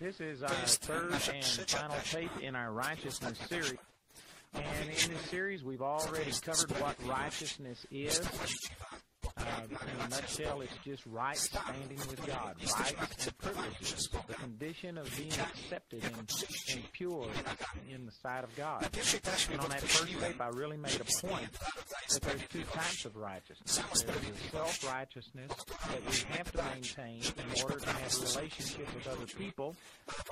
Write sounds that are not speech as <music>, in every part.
This is our third and final tape in our righteousness series. And in this series, we've already covered what righteousness is. In a nutshell, it's just right standing with God, rights and privileges, the condition of being accepted and, and pure in the sight of God. And on that first tape, I really made a point that there's two types of righteousness. There's the self-righteousness that we have to maintain in order to have a relationship with other people,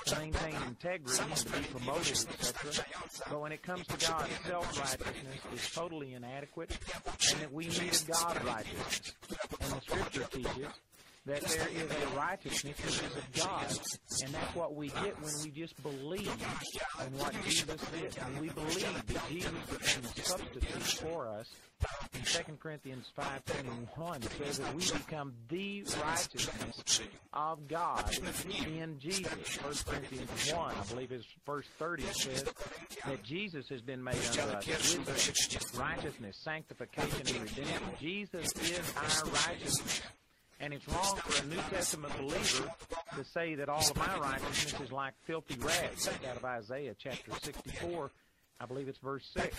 to maintain integrity and to be promoted, etc. But when it comes to God, self-righteousness is totally inadequate, and that we need a God righteousness. And the scripture teaches that there is a righteousness which is of God, and that's what we get when we just believe in what Jesus did. And we believe that Jesus became a substitute for us. In 2 Corinthians 5.21 it says that we become the righteousness of God in Jesus. 1 Corinthians 1, I believe is verse 30 says that Jesus has been made unto us wisdom, righteousness, sanctification, and redemption. Jesus is our righteousness. And it's wrong for a New Testament believer to say that all of my righteousness is like filthy rags. Out of Isaiah chapter 64, I believe it's verse 6.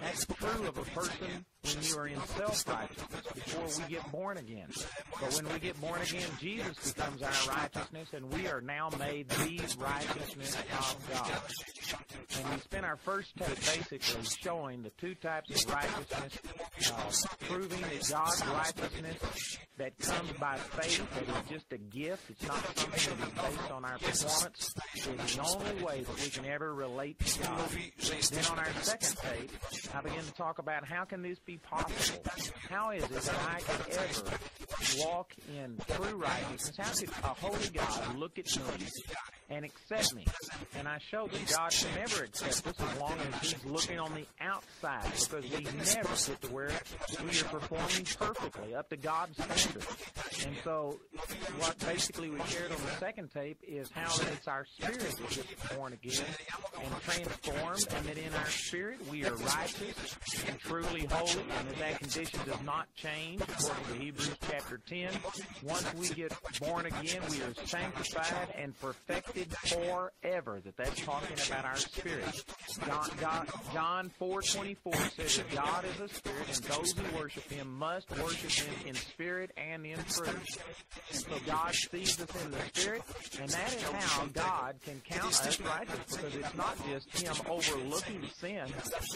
That's true of a person when you are in self-righteousness before we get born again. But when we get born again, Jesus becomes our righteousness, and we are now made the righteousness of God. And we spent our first tape basically showing the two types of righteousness, uh, proving that God's righteousness that comes by faith, that is just a gift, it's not something that is based on our performance, is the only way that we can ever relate to God. Then on our second tape, I began to talk about how can this be possible? How is it that I can ever walk in true righteousness? How could a holy God look at me and accept me? And I showed that God can never accept us as long as He's looking on the outside because we never get to where we are performing perfectly up to God's standard. And so what basically we shared on the second tape is how it's our spirit that gets born again and transformed and that in our spirit we are righteous and truly holy and that that condition does not change according to Hebrews chapter 10. Once we get born again, we are sanctified and perfected forever. That that's talking about our spirit. John, God, John 4.24 says that God is a spirit and those who worship Him must worship Him in spirit and in truth. So God sees us in the spirit and that is how God can count us righteous because it's not just Him overlooking sin.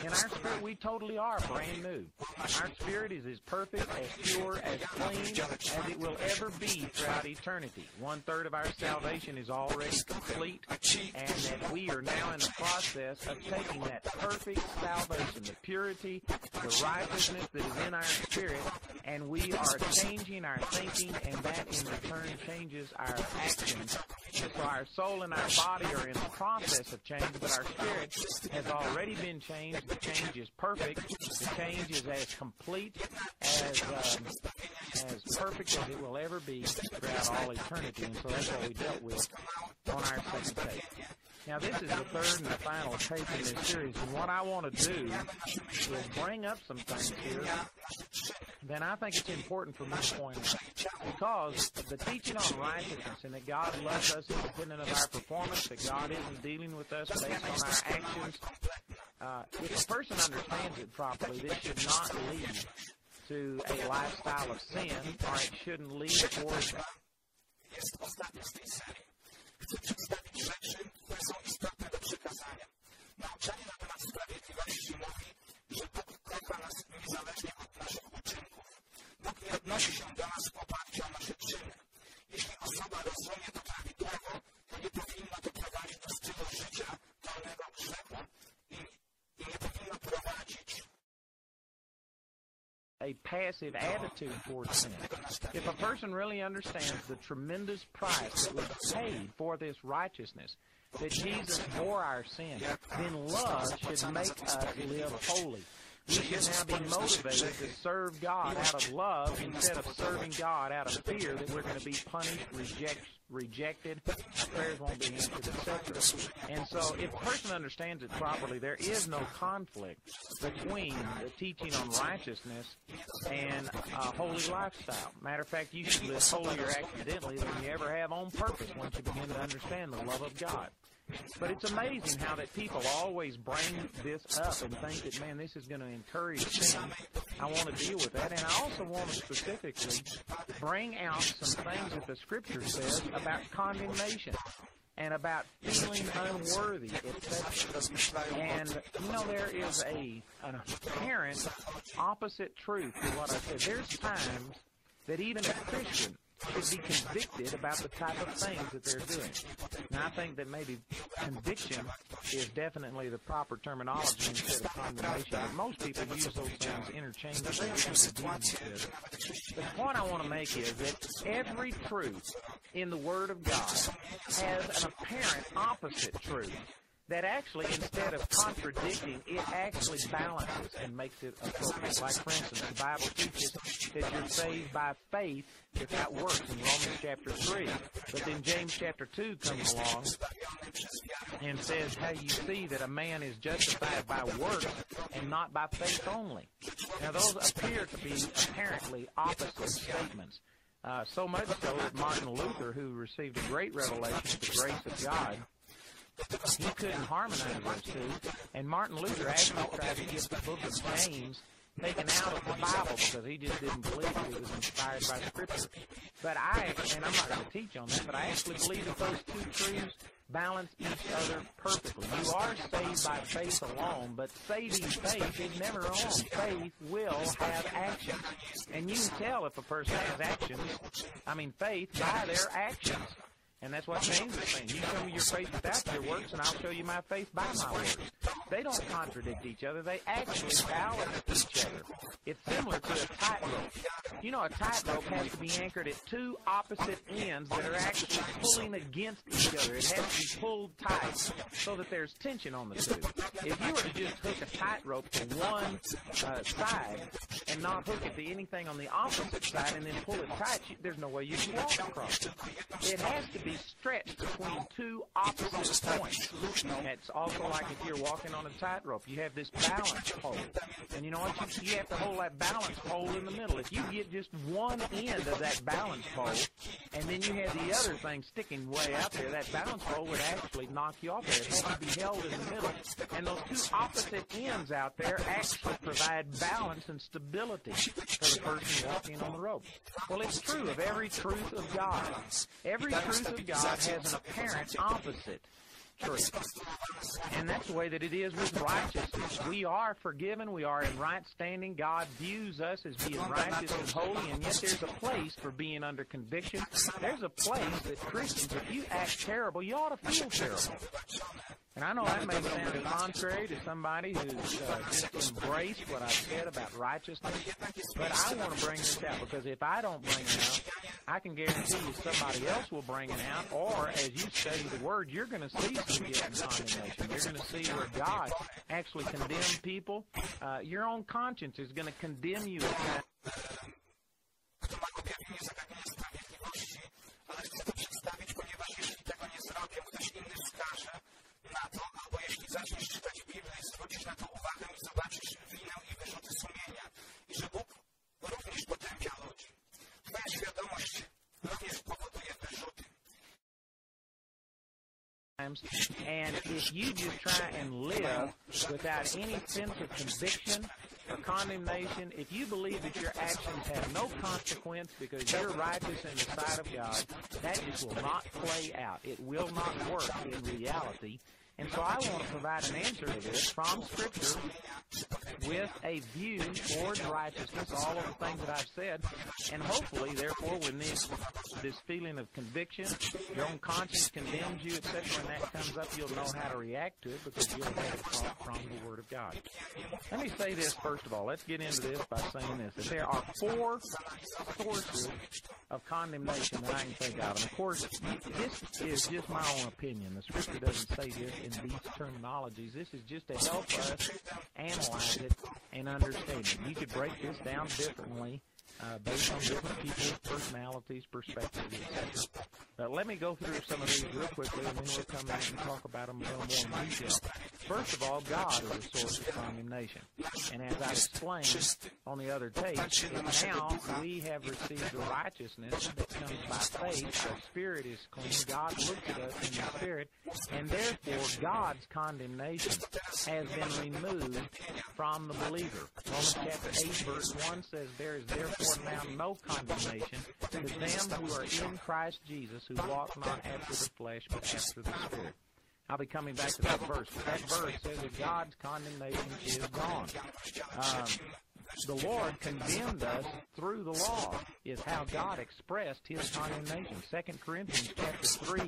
In our spirit, we totally are brand new. Our spirit is as perfect, as pure, as clean as it will ever be throughout eternity. One third of our salvation is already complete, and that we are now in the process of taking that perfect salvation, the purity, the righteousness that is in our spirit, and we are changing our thinking, and that in return changes our actions. So our soul and our body are in the process of change, but our spirit has already been changed. The change is perfect. The change is as complete, as um, as perfect as it will ever be throughout all eternity. And so that's what we dealt with on our second tape. Now, this is the third and the final tape in this series, and what I want to do is bring up some things here then I think it's important for me to point out. Because the teaching on righteousness and that God loves us independent of our performance, that God isn't dealing with us based on our actions, uh, if a person understands it properly, this should not lead to a lifestyle of sin, or it shouldn't lead towards Nauczanie na temat sprawiedliwości mówi, że Bóg kocha nas niezależnie od naszych uczynków. Bóg nie odnosi się do nas w oparciu o nasze czyny. Jeśli osoba rozumie to prawidłowo, to nie powinno to prowadzić do stylu życia pełnego grzechu i, i nie powinno prowadzić a passive attitude towards sin. If a person really understands the tremendous price that was paid for this righteousness, that Jesus bore our sin, then love should make us live holy. We should now be motivated to serve God out of love instead of serving God out of fear that we're going to be punished, reject, rejected, prayers won't be answered, etc. And so if a person understands it properly, there is no conflict between the teaching on righteousness and a holy lifestyle. Matter of fact, you should live holier accidentally than you ever have on purpose once you begin to understand the love of God. But it's amazing how that people always bring this up and think that, man, this is going to encourage sin. I want to deal with that. And I also want to specifically bring out some things that the Scripture says about condemnation and about feeling unworthy. And you know there is a an apparent opposite truth to what I said. There's times that even a Christian should be convicted about the type of things that they're doing. Now, I think that maybe conviction is definitely the proper terminology instead of condemnation. But most people use those things interchangeably. The point I want to make is that every truth in the Word of God has an apparent opposite truth that actually, instead of contradicting, it actually balances and makes it appropriate. Like, for instance, the Bible teaches that you're saved by faith without works in Romans chapter 3. But then James chapter 2 comes along and says how you see that a man is justified by works and not by faith only. Now, those appear to be apparently opposite statements. Uh, so much so that Martin Luther, who received a great revelation of the grace of God, he couldn't harmonize those two. And Martin Luther actually tried to get the book of James taken out of the Bible because he just didn't believe it was inspired by Scripture. But I, and I'm not going to teach on that, but I actually believe that those two truths balance each other perfectly. You are saved by faith alone, but saving faith is never alone. Faith will have action. And you can tell if a person has actions, I mean faith, by their actions. And that's what James is saying. You show me your faith without your works, and I'll show you my faith by my works. They don't contradict each other. They actually balance each other. It's similar to a tightrope. You know, a tightrope has to be anchored at two opposite ends that are actually pulling against each other. It has to be pulled tight so that there's tension on the two. If you were to just hook a tightrope to one uh, side and not hook it to anything on the opposite side and then pull it tight, there's no way you can walk across it. It has to be stretched between two opposite points. It's also like if you're walking on a tightrope. You have this balance pole. And you know what? You, you have to hold that balance pole in the middle. If you get just one end of that balance pole, and then you have the other thing sticking way out there, that balance pole would actually knock you off there. It has to be held in the middle. And those two opposite ends out there actually provide balance and stability for the person walking on the rope. Well, it's true of every truth of God. Every truth of God has an apparent opposite truth. And that's the way that it is with righteousness. We are forgiven. We are in right standing. God views us as being righteous and holy, and yet there's a place for being under conviction. There's a place that Christians, if you act terrible, you ought to feel terrible. And I know that may sound contrary to somebody who's uh, just embraced what I've said about righteousness, but I want to bring this out because if I don't bring it out, I can guarantee you somebody else will bring it out, or as you study the Word, you're going to see some guilt and condemnation. You're going to see where God actually condemned people. Uh, your own conscience is going to condemn you na to, albo jeśli zaczniesz czytać Biblię i zwrócisz na to uwagę i zobaczysz winę i wyrzuty sumienia. I że Bóg również potępia ludzi. Twoja świadomość również powoduje wyrzuty. And if you just try and live without any sense of conviction or condemnation, if you believe that your actions have no consequence because you're righteous in the sight of God, that just will not play out. It will not work in reality. And so I want to provide an answer to this from Scripture with a view towards righteousness, all of the things that I've said, and hopefully, therefore, when this this feeling of conviction, your own conscience condemns you, etc., when that comes up, you'll know how to react to it because you'll have it from the Word of God. Let me say this first of all. Let's get into this by saying this: that there are four sources of condemnation that I can think of, and of course, this is just my own opinion. The Scripture doesn't say this in these terminologies. This is just to help us analyze it and understand it. You could break this down differently uh, based on different people's personalities, perspectives, etc. But let me go through some of these real quickly, and then we'll come back and talk about them a little more in detail. First of all, God is the source of condemnation. And as I explained on the other tape, now we have received the righteousness that comes by faith. Our spirit is clean. God looks at us in the spirit, and therefore God's condemnation has been removed from the believer. Romans chapter 8, verse 1 says, There is therefore now no condemnation to them who are in Christ Jesus, who walk not after the flesh, but after the Spirit. I'll be coming back to that verse. That verse says that God's condemnation is gone. Um, the Lord condemned us through the law, is how God expressed his condemnation. 2 Corinthians chapter 3,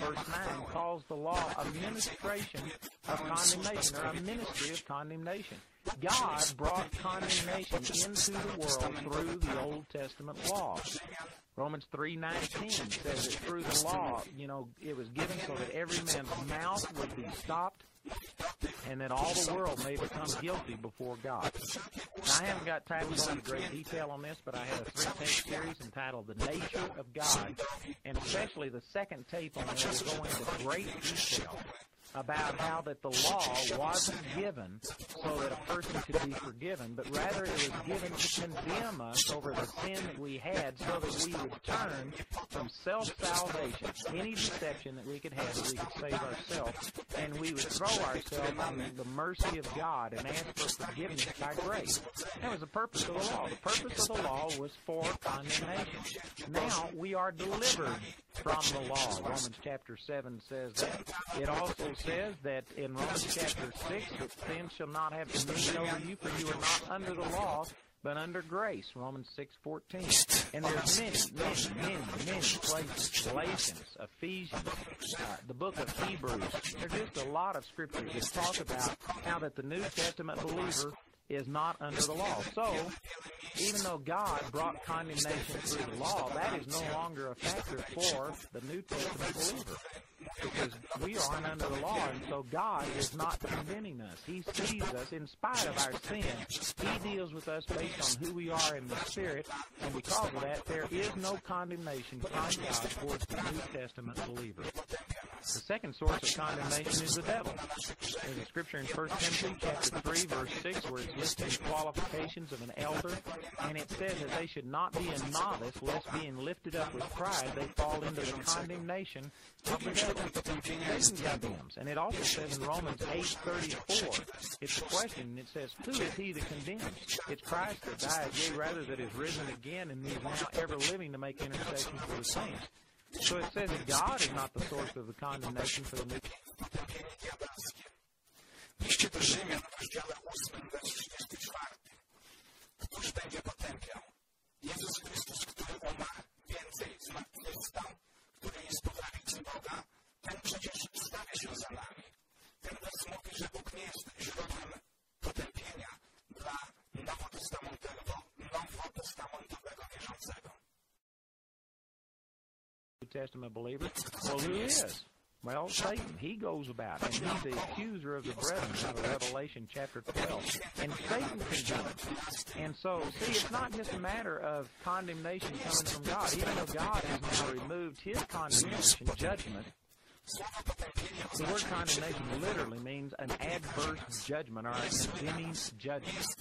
verse 9 calls the law a ministration of condemnation, or a ministry of condemnation. God brought condemnation into the world through the Old Testament law. Romans 3:19 says that through the law, you know, it was given so that every man's mouth would be stopped and that all the world may become guilty before God. Now, I haven't got time to go into great detail on this, but I had a three-tape series entitled The Nature of God, and especially the second tape on there will go into great detail about how that the law wasn't given so that a person could be forgiven, but rather it was given to condemn us over the sin that we had so that we would turn from self-salvation, any deception that we could have that we could save ourselves, and we would throw ourselves on the mercy of God and ask for forgiveness by grace. That was the purpose of the law. The purpose of the law was for condemnation. Now we are delivered from the law. Romans chapter 7 says that. It also says that in Romans chapter 6 that sin shall not have dominion over you, for you are not under the law, but under grace. Romans 6:14. And there's many, many, many, many places. Galatians, Ephesians, uh, the book of Hebrews. There's just a lot of scriptures that talk about how that the New Testament believer is not under the law. So, even though God brought condemnation through the law, that is no longer a factor for the New Testament believer. Because we aren't under the law, and so God is not condemning us. He sees us in spite of our sin. He deals with us based on who we are in the Spirit, and because of that, there is no condemnation from God towards the New Testament believer. The second source of condemnation is the devil. There's a scripture in 1 Timothy chapter 3, verse 6, where it's listing qualifications of an elder, and it says that they should not be a novice, lest being lifted up with pride, they fall into the condemnation of the devil. Satan condemns. And it also says in Romans 8.34, it's a question, and it says, Who is he that condemns? It's Christ that died, yea, rather that is risen again, and is now ever living to make intercession for the saints. So it says that God is not the source of the condemnation for the new. Liście do Rzymian w rozdziale 8, wers 34. Któż będzie potępiał? Jezus Chrystus, który umarł, więcej zmartwychwstał, który jest po prawicy Boga, ten przecież stawia się za nami. Ten wers mówi, że Bóg nie jest źródłem potępienia dla nowotestamentowego, nowotestamentowego wierzącego. Testament believer? Well, who is? Well, Satan. He goes about, and he's the accuser of the brethren out of Revelation chapter 12. And Satan condemns. And so, see, it's not just a matter of condemnation coming from God. Even though God has now removed his condemnation, judgment, the word condemnation literally means an adverse judgment or a condemning judgment.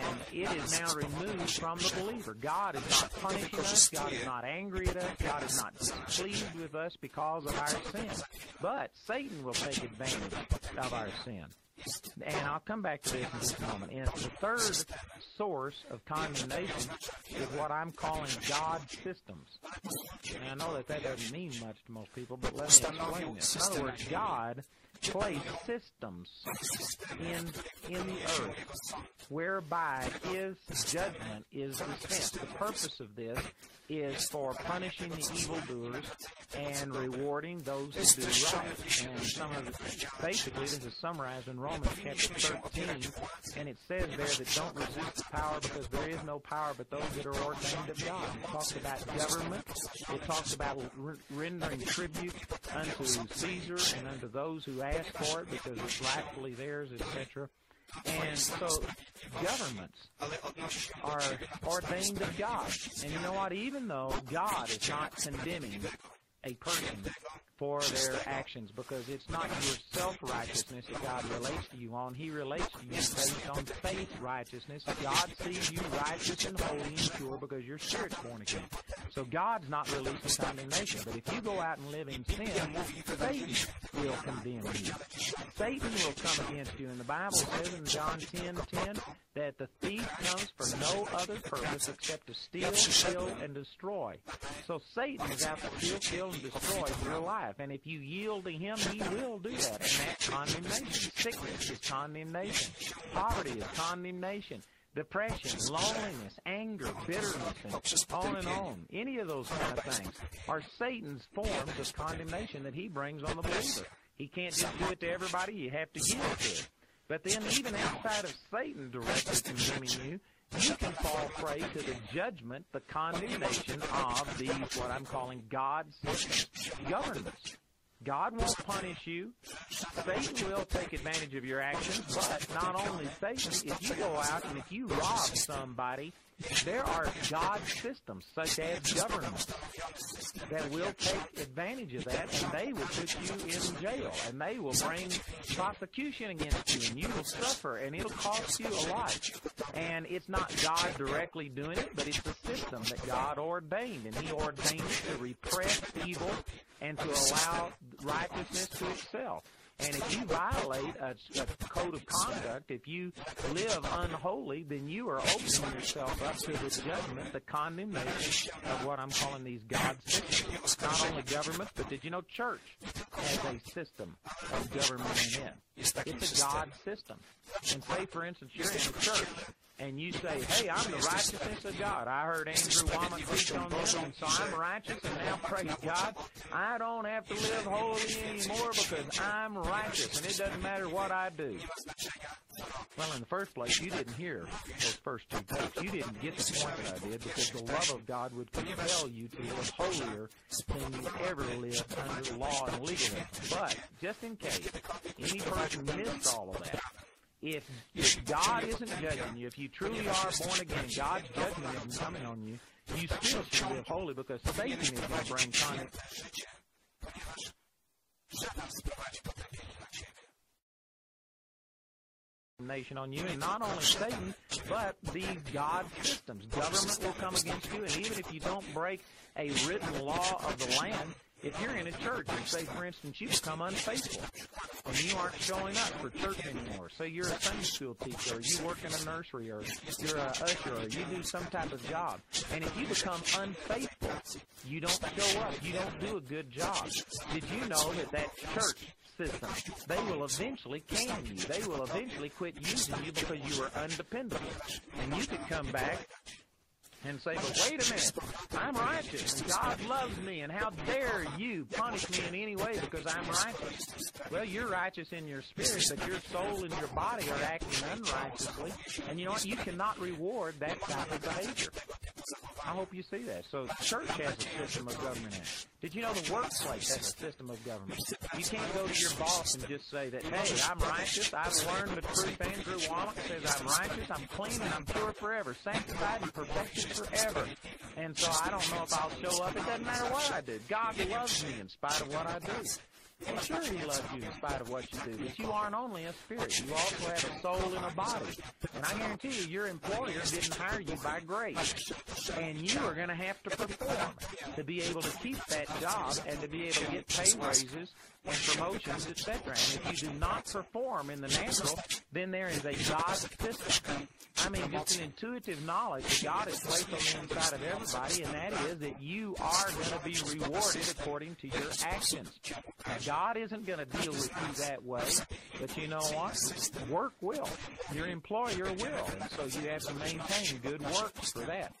And it is now removed from the believer. God is not punishing us. God is not angry at us. God is not displeased with us because of our sin. But Satan will take advantage of our sin. And I'll come back to this in just a moment. And the third source of condemnation is what I'm calling God systems. And I know that that doesn't mean much to most people, but let me explain this. In other words, God placed systems in in the earth whereby His judgment is dispensed. The purpose of this is for punishing the evildoers and rewarding those who do right. And some of basically this is summarized in Romans chapter 13, and it says there that don't resist the power because there is no power but those that are ordained of God. It talks about government. It talks about rendering tribute unto Caesar and unto those who ask for it because it's rightfully theirs, etc. And so governments are ordained of God. And you know what? Even though God is not condemning a person for their actions because it's not your self-righteousness that God relates to you on. He relates to you based on faith righteousness. God sees you righteous and holy and pure because your spirit's born again. So God's not releasing condemnation. But if you go out and live in sin, Satan will condemn you. Satan will come against you. And the Bible says in John 10, 10 that the thief comes for no other purpose except to steal, kill, and destroy. So Satan is out to steal, kill, and destroy your life. And if you yield to him, he will do that. And that's condemnation. Sickness is condemnation. Poverty is condemnation depression, loneliness, anger, bitterness, and on and on. Any of those kind of things are Satan's forms of condemnation that he brings on the believer. He can't just do it to everybody. You have to yield to it. But then even outside of Satan directly condemning you, you can fall prey to the judgment, the condemnation of these, what I'm calling God's governments. God won't punish you. Satan will take advantage of your actions, but not only Satan, if you go out and if you rob somebody, there are God systems, such as government, that will take advantage of that, and they will put you in jail, and they will bring prosecution against you, and you will suffer, and it'll cost you a lot. And it's not God directly doing it, but it's the system that God ordained, and He ordained it to repress evil and to allow righteousness to excel. And if you violate a, a, code of conduct, if you live unholy, then you are opening yourself up to the judgment, the condemnation of what I'm calling these God systems. Not only government, but did you know church has a system of government in it? It's a God system. And say, for instance, you're in a church and you say, hey, I'm the righteousness of God. I heard Andrew Wommack preach on this, and so I'm righteous, and now, praise God, I don't have to live holy anymore because I'm righteous, and it doesn't matter what I do. Well, in the first place, you didn't hear those first two tapes. You didn't get the point that I did because the love of God would compel you to live holier than you ever lived under law and legalism. But, just in case any person missed all of that, if, if God isn't judging you, if you truly are born again, God's judgment isn't coming on you, you still should live holy because Satan is going to bring condemnation on you, and not only Satan, but the God systems. Government will come against you, and even if you don't break a written law of the land, if you're in a church and say, for instance, you become unfaithful and you aren't showing up for church anymore, say you're a Sunday school teacher or you work in a nursery or you're a usher or you do some type of job, and if you become unfaithful, you don't show up, you don't do a good job. Did you know that that church system. They will eventually can you. They will eventually quit using you because you are undependable. And you could come back and say, but wait a minute, I'm righteous and God loves me and how dare you punish me in any way because I'm righteous? Well, you're righteous in your spirit, but your soul and your body are acting unrighteously. And you know what? You cannot reward that type of behavior. I hope you see that. So church has a system of government in it. Did you know the workplace has a system of government? You can't go to your boss and just say that, hey, I'm righteous. I've learned the truth. Andrew Wommack says I'm righteous. I'm clean and I'm pure forever, sanctified and perfected forever. And so I don't know if I'll show up. It doesn't matter what I do. God loves me in spite of what I do. And sure, He loves you in spite of what you do, but you aren't only a spirit. You also have a soul and a body. And I guarantee you, your employer didn't hire you by grace. And you are going to have to perform to be able to keep that job and to be able to get pay raises and promotions, etc. And if you do not perform in the natural, then there is a God system. I mean, just an intuitive knowledge that God has placed on the inside of everybody, and that is that you are going to be rewarded according to your actions. Now, God isn't going to deal with you that way, but you know what? Work will. Your employer will. And so you have to maintain good works for that.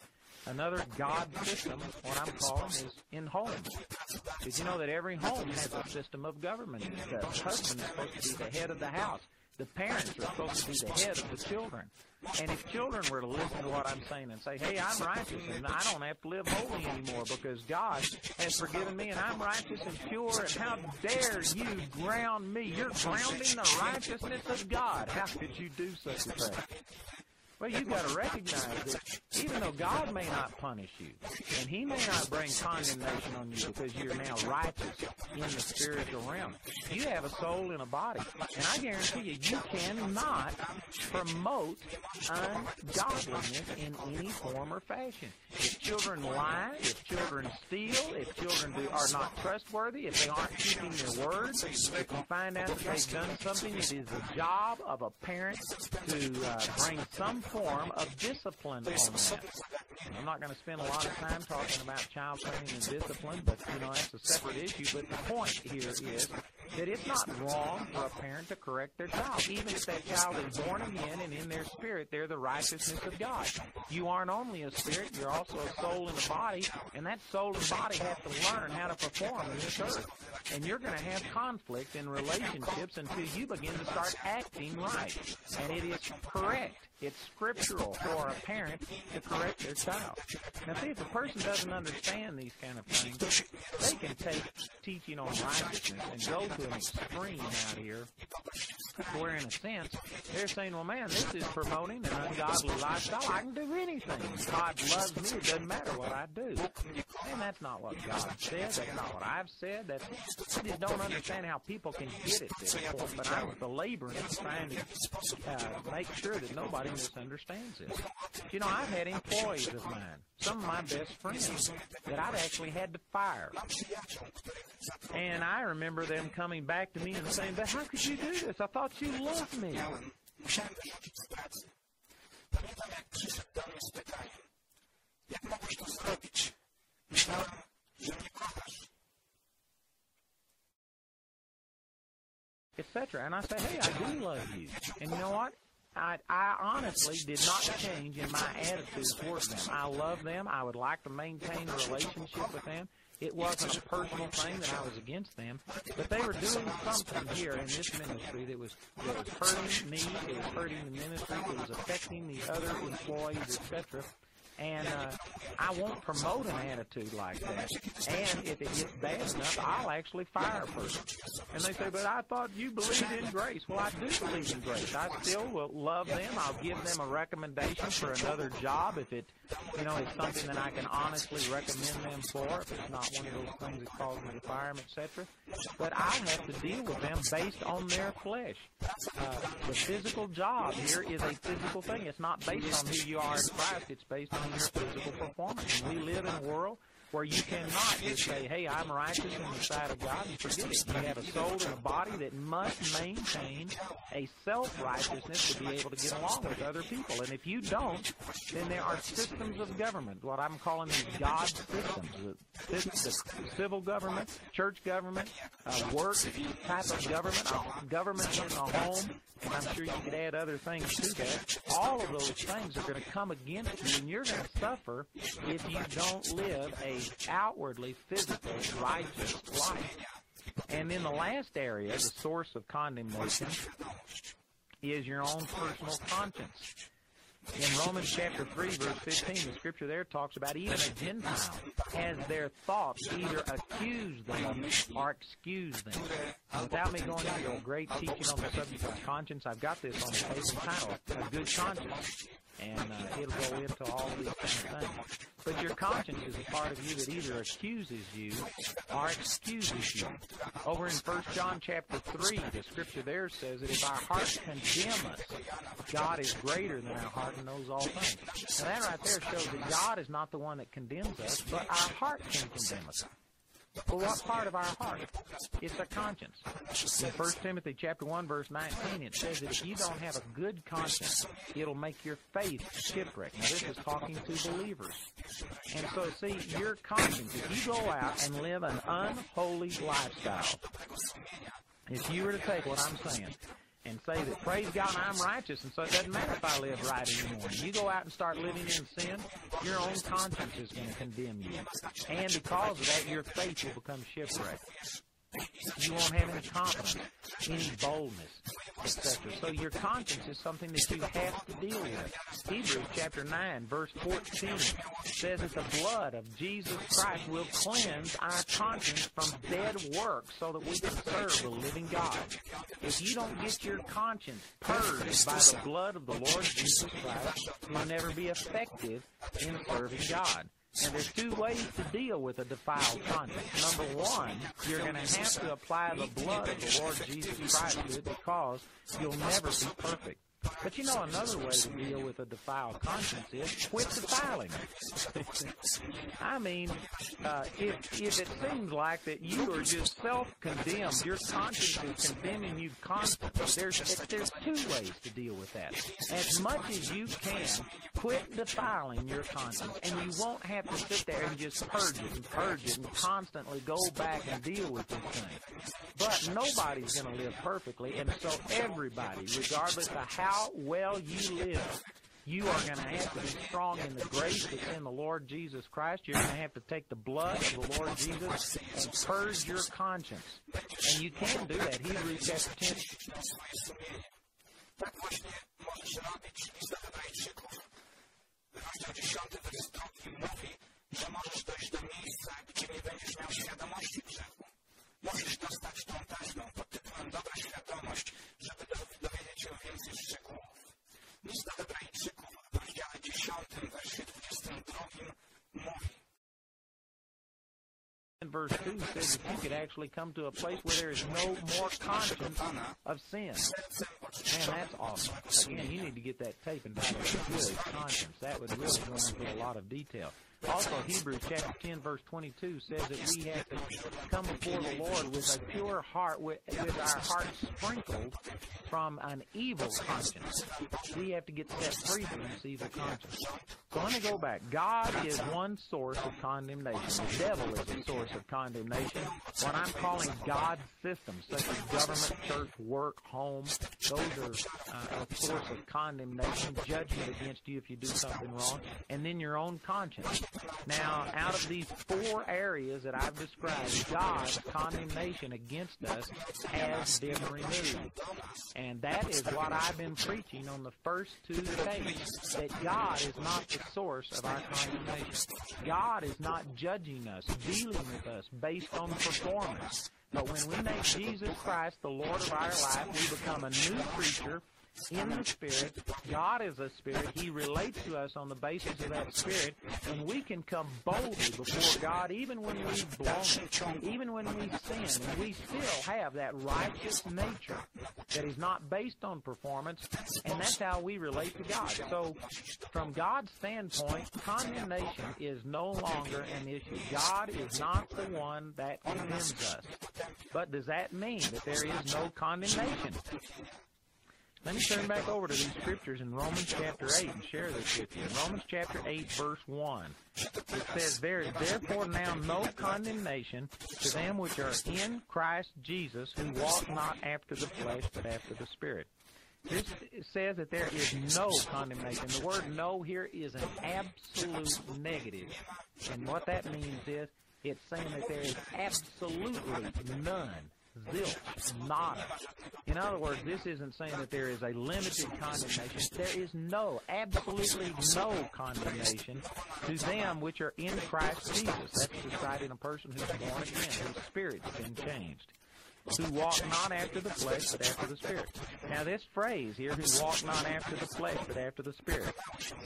Another God system, what I'm calling, is in homes. Did you know that every home has a system of government? The husband is supposed to be the head of the house. The parents are supposed to be the head of the children. And if children were to listen to what I'm saying and say, hey, I'm righteous and I don't have to live holy anymore because God has forgiven me and I'm righteous and pure and how dare you ground me? You're grounding the righteousness of God. How could you do such a thing? Well, you've got to recognize that even though God may not punish you, and He may not bring condemnation on you because you're now righteous in the spiritual realm, you have a soul and a body. And I guarantee you, you cannot promote ungodliness in any form or fashion. If children lie, if children steal, if children do, are not trustworthy, if they aren't keeping their words, if you find out that they've done something, it is the job of a parent to uh, bring some form of discipline. I'm not going to spend a lot of time talking about child training and discipline, but you know that's a separate issue. But the point here is that it's not wrong for a parent to correct their child, even if that child is born again and in their spirit they're the righteousness of God. You aren't only a spirit, you're also a soul and a body, and that soul and body have to learn how to perform in this earth. And you're going to have conflict in relationships until you begin to start acting right. And it is correct. It's scriptural for a parent to correct their child. Now, see, if a person doesn't understand these kind of things, they can take teaching on righteousness and go to an extreme out here where, in a sense, they're saying, well, man, this is promoting an ungodly lifestyle. I can do anything. God loves me. It doesn't matter what I do. And that's not what God said. That's not what I've said. That's, I just don't understand how people can get it this point. But I was belaboring trying to uh, make sure that nobody misunderstands this. You know, I've had employees of mine, some of my best friends, that I've actually had to fire. And I remember them coming back to me and saying, but how could you do this? I thought you loved me. Etc. And I say, hey, I do love you. And you know what? I, I honestly did not change in my attitude towards them. I love them. I would like to maintain a relationship with them. It wasn't a personal thing that I was against them, but they were doing something here in this ministry that was that was hurting me. It was hurting the ministry. It was affecting the other employees, etc. And uh, I won't promote an attitude like that. And if it gets bad enough, I'll actually fire a person. And they say, but I thought you believed in grace. Well, I do believe in grace. I still will love them. I'll give them a recommendation for another job if it, you know, it's something that I can honestly recommend them for. If it's not one of those things that causes me to fire them, etc. But I have to deal with them based on their flesh. Uh, the physical job here is a physical thing. It's not based on who you are in Christ. It's based on your physical performance. And we live in a world where you cannot just say, hey, I'm righteous in the sight of God and forget it. You have a soul and a body that must maintain a self-righteousness to be able to get along with other people. And if you don't, then there are systems of government, what I'm calling these God systems. The, the civil government, church government, uh, work type of government, uh, government in the home, and I'm sure you could add other things to that. All of those things are going to come against you, and you're going to suffer if you don't live a outwardly physical, righteous life. And then the last area, the source of condemnation, is your own personal conscience. In Romans chapter 3, verse 15, the scripture there talks about even a Gentile has their thoughts either accuse them or excuse them. Without me going into a great teaching on the subject of conscience, I've got this on the table entitled A Good Conscience and uh, it'll go into all these kind of things. But your conscience is a part of you that either accuses you or excuses you. Over in 1 John chapter 3, the scripture there says that if our hearts condemn us, God is greater than our heart and knows all things. Now that right there shows that God is not the one that condemns us, but our heart can condemn us. Well, what part of our heart? It's a conscience. In 1 Timothy chapter 1, verse 19, it says that if you don't have a good conscience, it'll make your faith shipwrecked. Now, this is talking to believers. And so, see, your conscience, if you go out and live an unholy lifestyle, if you were to take what I'm saying, and say that praise God I'm righteous and so it doesn't matter if I live right anymore. You go out and start living in sin, your own conscience is going to condemn you. And because of that, your faith will become shipwrecked. You won't have any confidence, any boldness. etc. So your conscience is something that you have to deal with. Hebrews chapter 9, verse 14 says that the blood of Jesus Christ will cleanse our conscience from dead works so that we can serve the living God. If you don't get your conscience purged by the blood of the Lord Jesus Christ, you'll never be effective in serving God. And there's two ways to deal with a defiled conscience. Number one, you're going to have to apply the blood of the Lord Jesus Christ to it because you'll never be perfect. But you know, another way to deal with a defiled conscience is quit defiling it. <laughs> I mean, uh, if, if it seems like that you are just self-condemned, your conscience is condemning you constantly, there's, there's two ways to deal with that. As much as you can, quit defiling your conscience, and you won't have to sit there and just purge it and purge it and constantly go back and deal with this thing. But nobody's going to live perfectly, and so everybody, regardless of how how well you live, you are going to have to be strong in the grace that's in the Lord Jesus Christ. You're going to have to take the blood of the Lord Jesus and purge your conscience. And you can do that. Hebrews chapter 10. Możesz dostać tą taśmą pod tytułem Dobra świadomość, żeby dowiedzieć się więcej szczegółów. Lista Hebrajczyków w rozdziale 10, wersie 22 mówi verse 2 says that you could actually come to a place where there is no more conscience of sin. Man, that's awesome. Again, you need to get that tape and find a good conscience. That would really go into a lot of detail. Also, Hebrews chapter 10, verse 22 says that we have to come before the Lord with a pure heart, with, with our hearts sprinkled from an evil conscience. We have to get set free from this evil conscience. So let me go back. God is one source of condemnation. The devil is a source of condemnation. What I'm calling God's systems, such as government, church, work, home, those are uh, a source of condemnation, judgment against you if you do something wrong, and then your own conscience. Now, out of these four areas that I've described, God's condemnation against us has been removed. And that is what I've been preaching on the first two tapes, that God is not the source of our condemnation. God is not judging us, dealing with us based on performance. But when we make Jesus Christ the Lord of our life, we become a new creature in the Spirit. God is a Spirit. He relates to us on the basis of that Spirit, and we can come boldly before God even when we've blown it, even when we sin, and we still have that righteous nature that is not based on performance, and that's how we relate to God. So, from God's standpoint, condemnation is no longer an issue. God is not the one that condemns us. But does that mean that there is no condemnation? Let me turn back over to these scriptures in Romans chapter 8 and share this with you. In Romans chapter 8, verse 1, it says, There is therefore now no condemnation to them which are in Christ Jesus, who walk not after the flesh, but after the Spirit. This says that there is no condemnation. The word no here is an absolute negative. And what that means is it's saying that there is absolutely none zilch, nada. In other words, this isn't saying that there is a limited condemnation. There is no, absolutely no condemnation to them which are in Christ Jesus. That's describing a person who's born again, whose spirit's been changed who walk not after the flesh, but after the Spirit. Now, this phrase here, who walk not after the flesh, but after the Spirit,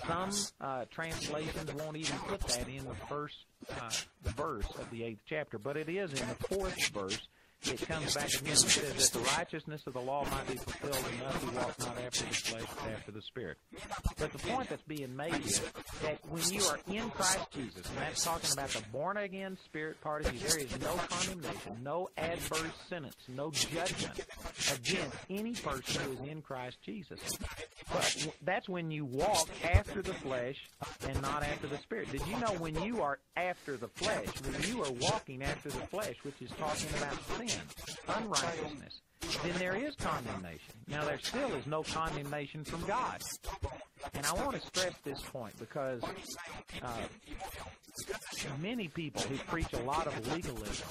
some uh, translations won't even put that in the first uh, verse of the eighth chapter, but it is in the fourth verse it comes back again and says that the righteousness of the law might be fulfilled in us who walk not after the flesh but after the Spirit. But the point that's being made is that when you are in Christ Jesus, and that's talking about the born again spirit part of you, there is no condemnation, no adverse sentence, no judgment against any person who is in Christ Jesus. But that's when you walk after the flesh and not after the Spirit. Did you know when you are after the flesh, when you are walking after the flesh, which is talking about sin, sin, unrighteousness, then there is condemnation. Now, there still is no condemnation from God. And I want to stress this point because uh, many people who preach a lot of legalism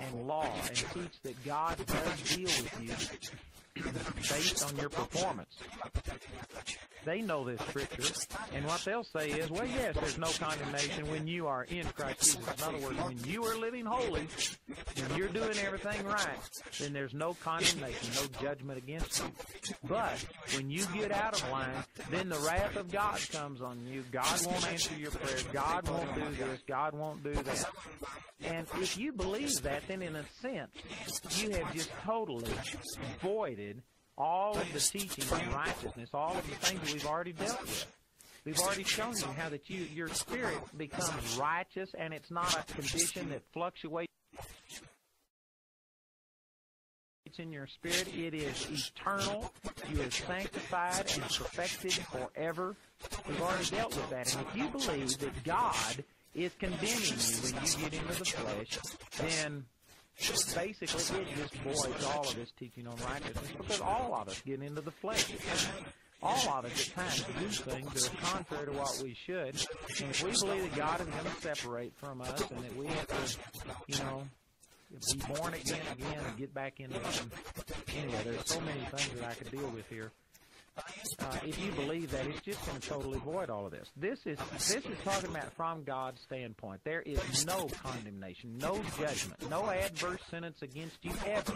and law and teach that God does deal with you based on your performance. They know this scripture, and what they'll say is, well, yes, there's no condemnation when you are in Christ Jesus. In other words, when you are living holy, when you're doing everything right, then there's no condemnation, no judgment against you. But when you get out of line, then the wrath of God comes on you. God won't answer your prayer. God won't do this. God won't do that. And if you believe that, then in a sense, you have just totally voided all of the teachings of righteousness, all of the things that we've already dealt with. We've already shown you how that you, your spirit becomes righteous and it's not a condition that fluctuates it's in your spirit. It is eternal. You are sanctified and perfected forever. We've already dealt with that. And if you believe that God is condemning you when you get into the flesh, then basically it just voids all of this teaching on righteousness because all of us get into the flesh all of us at times do things that are contrary to what we should. And if we believe that God is going to separate from us and that we have to, you know, be born again again and get back into them. Anyway, there's so many things that I could deal with here. Uh, if you believe that, it's just going to totally void all of this. This is this is talking about from God's standpoint. There is no condemnation, no judgment, no adverse sentence against you ever.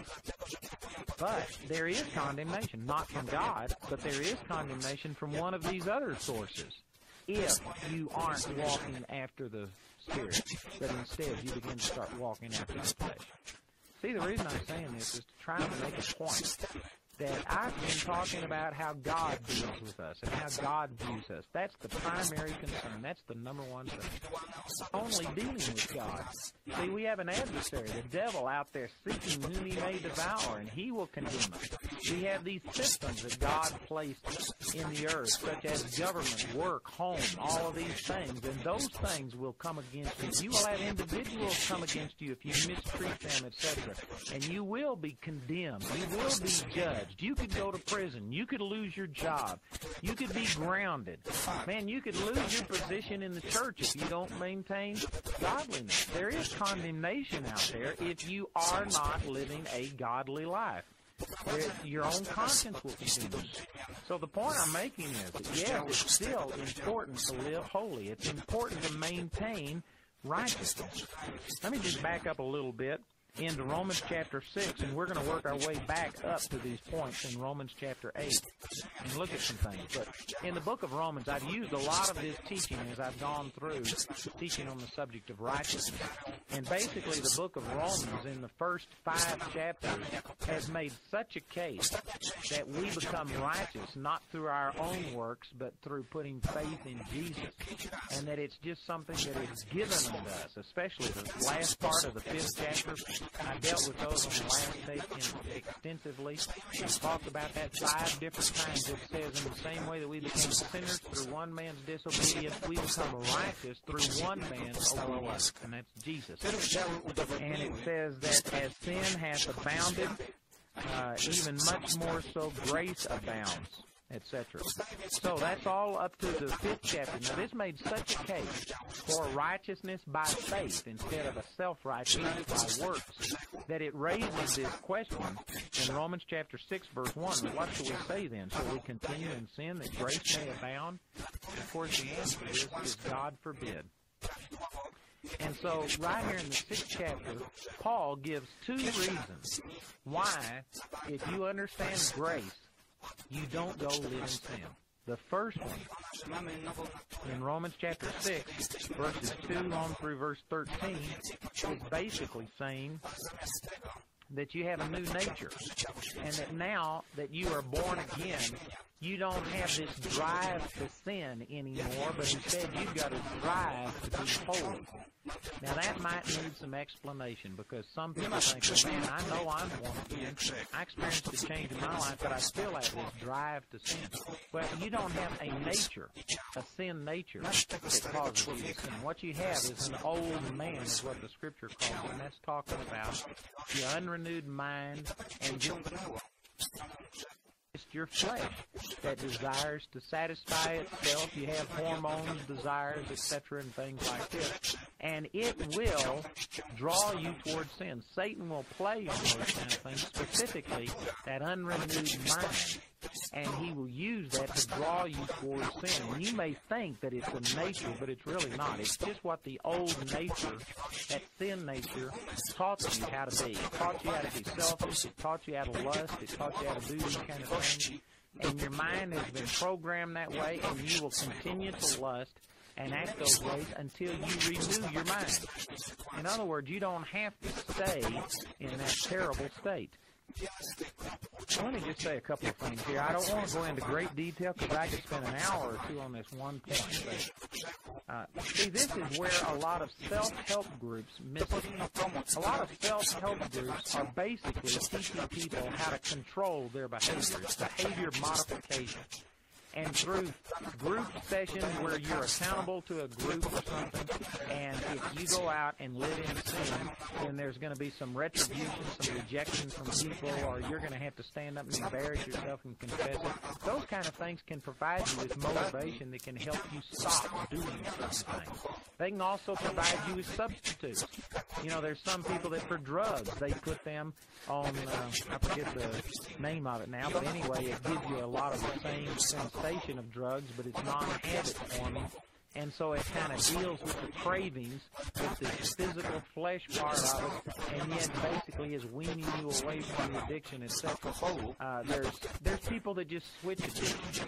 But there is condemnation, not from God, but there is condemnation from one of these other sources. If you aren't walking after the Spirit, but instead you begin to start walking after the flesh. See, the reason I'm saying this is to try to make a point that I've been talking about how God deals with us and how God views us. That's the primary concern. That's the number one thing. Only dealing with God. See, we have an adversary, the devil, out there seeking whom he may devour, and he will condemn us. We have these systems that God placed in the earth, such as government, work, home, all of these things, and those things will come against you. You will have individuals come against you if you mistreat them, etc. And you will be condemned. You will be judged. You could go to prison. You could lose your job. You could be grounded. Man, you could lose your position in the church if you don't maintain godliness. There is condemnation out there if you are not living a godly life. Your own conscience will condemn you. So the point I'm making is that yes, it's still important to live holy. It's important to maintain righteousness. Let me just back up a little bit into Romans chapter 6, and we're going to work our way back up to these points in Romans chapter 8 and look at some things. But in the book of Romans, I've used a lot of this teaching as I've gone through teaching on the subject of righteousness. And basically, the book of Romans in the first five chapters has made such a case that we become righteous not through our own works, but through putting faith in Jesus. And that it's just something that is given unto us, especially the last part of the fifth chapter I dealt with those on tape extensively. We talked about that five different times. It says in the same way that we became sinners through one man's disobedience, we become righteous through one man's obedience, and that's Jesus. And it says that as sin hath abounded, uh, even much more so grace abounds etc. So that's all up to the fifth chapter. Now, this made such a case for righteousness by faith instead of a self-righteousness by works that it raises this question in Romans chapter 6, verse 1. What shall we say then? Shall we continue in sin that grace may abound? Of course, the answer is, is God forbid. And so, right here in the sixth chapter, Paul gives two reasons why, if you understand grace, you don't go live in sin. The first one, in Romans chapter 6, verses 2 on through verse 13, is basically saying that you have a new nature. And that now that you are born again, you don't have this drive to sin anymore, but instead you've got a drive to be holy. Now that might need some explanation because some people think, well, man, I know I'm born. I experienced a change in my life, but I still have this drive to sin. Well, you don't have a nature, a sin nature that causes you to sin. What you have is an old man, is what the scripture calls it, and that's talking about the unrenewed mind and it's your flesh that desires to satisfy itself. You have hormones, desires, etc., and things like this. And it will draw you towards sin. Satan will play on those kind of things, specifically that unrenewed mind. And he will use that to draw you towards sin. And you may think that it's a nature, but it's really not. It's just what the old nature, that sin nature, taught you how to be. It taught you how to be selfish. It taught you how to lust. It taught you how to do these kind of things. And your mind has been programmed that way, and you will continue to lust and act those ways until you renew your mind. In other words, you don't have to stay in that terrible state. Let me just say a couple of things here. I don't want to go into great detail because I could spend an hour or two on this one point. But, uh, see, this is where a lot of self-help groups miss. A lot of self-help groups are basically teaching people how to control their behaviors, behavior modification and through group sessions where you're accountable to a group or something, and if you go out and live in sin, then there's going to be some retribution, some rejection from people, or you're going to have to stand up and embarrass yourself and confess it. Those kind of things can provide you with motivation that can help you stop doing certain things. They can also provide you with substitutes. You know, there's some people that for drugs, they put them on, uh, I forget the name of it now, but anyway, it gives you a lot of the same sensation of drugs, but it's non-habit forming and so it kind of deals with the cravings, with the physical flesh part of it, and yet basically is weaning you away from the addiction itself. Uh, there's there's people that just switch addictions.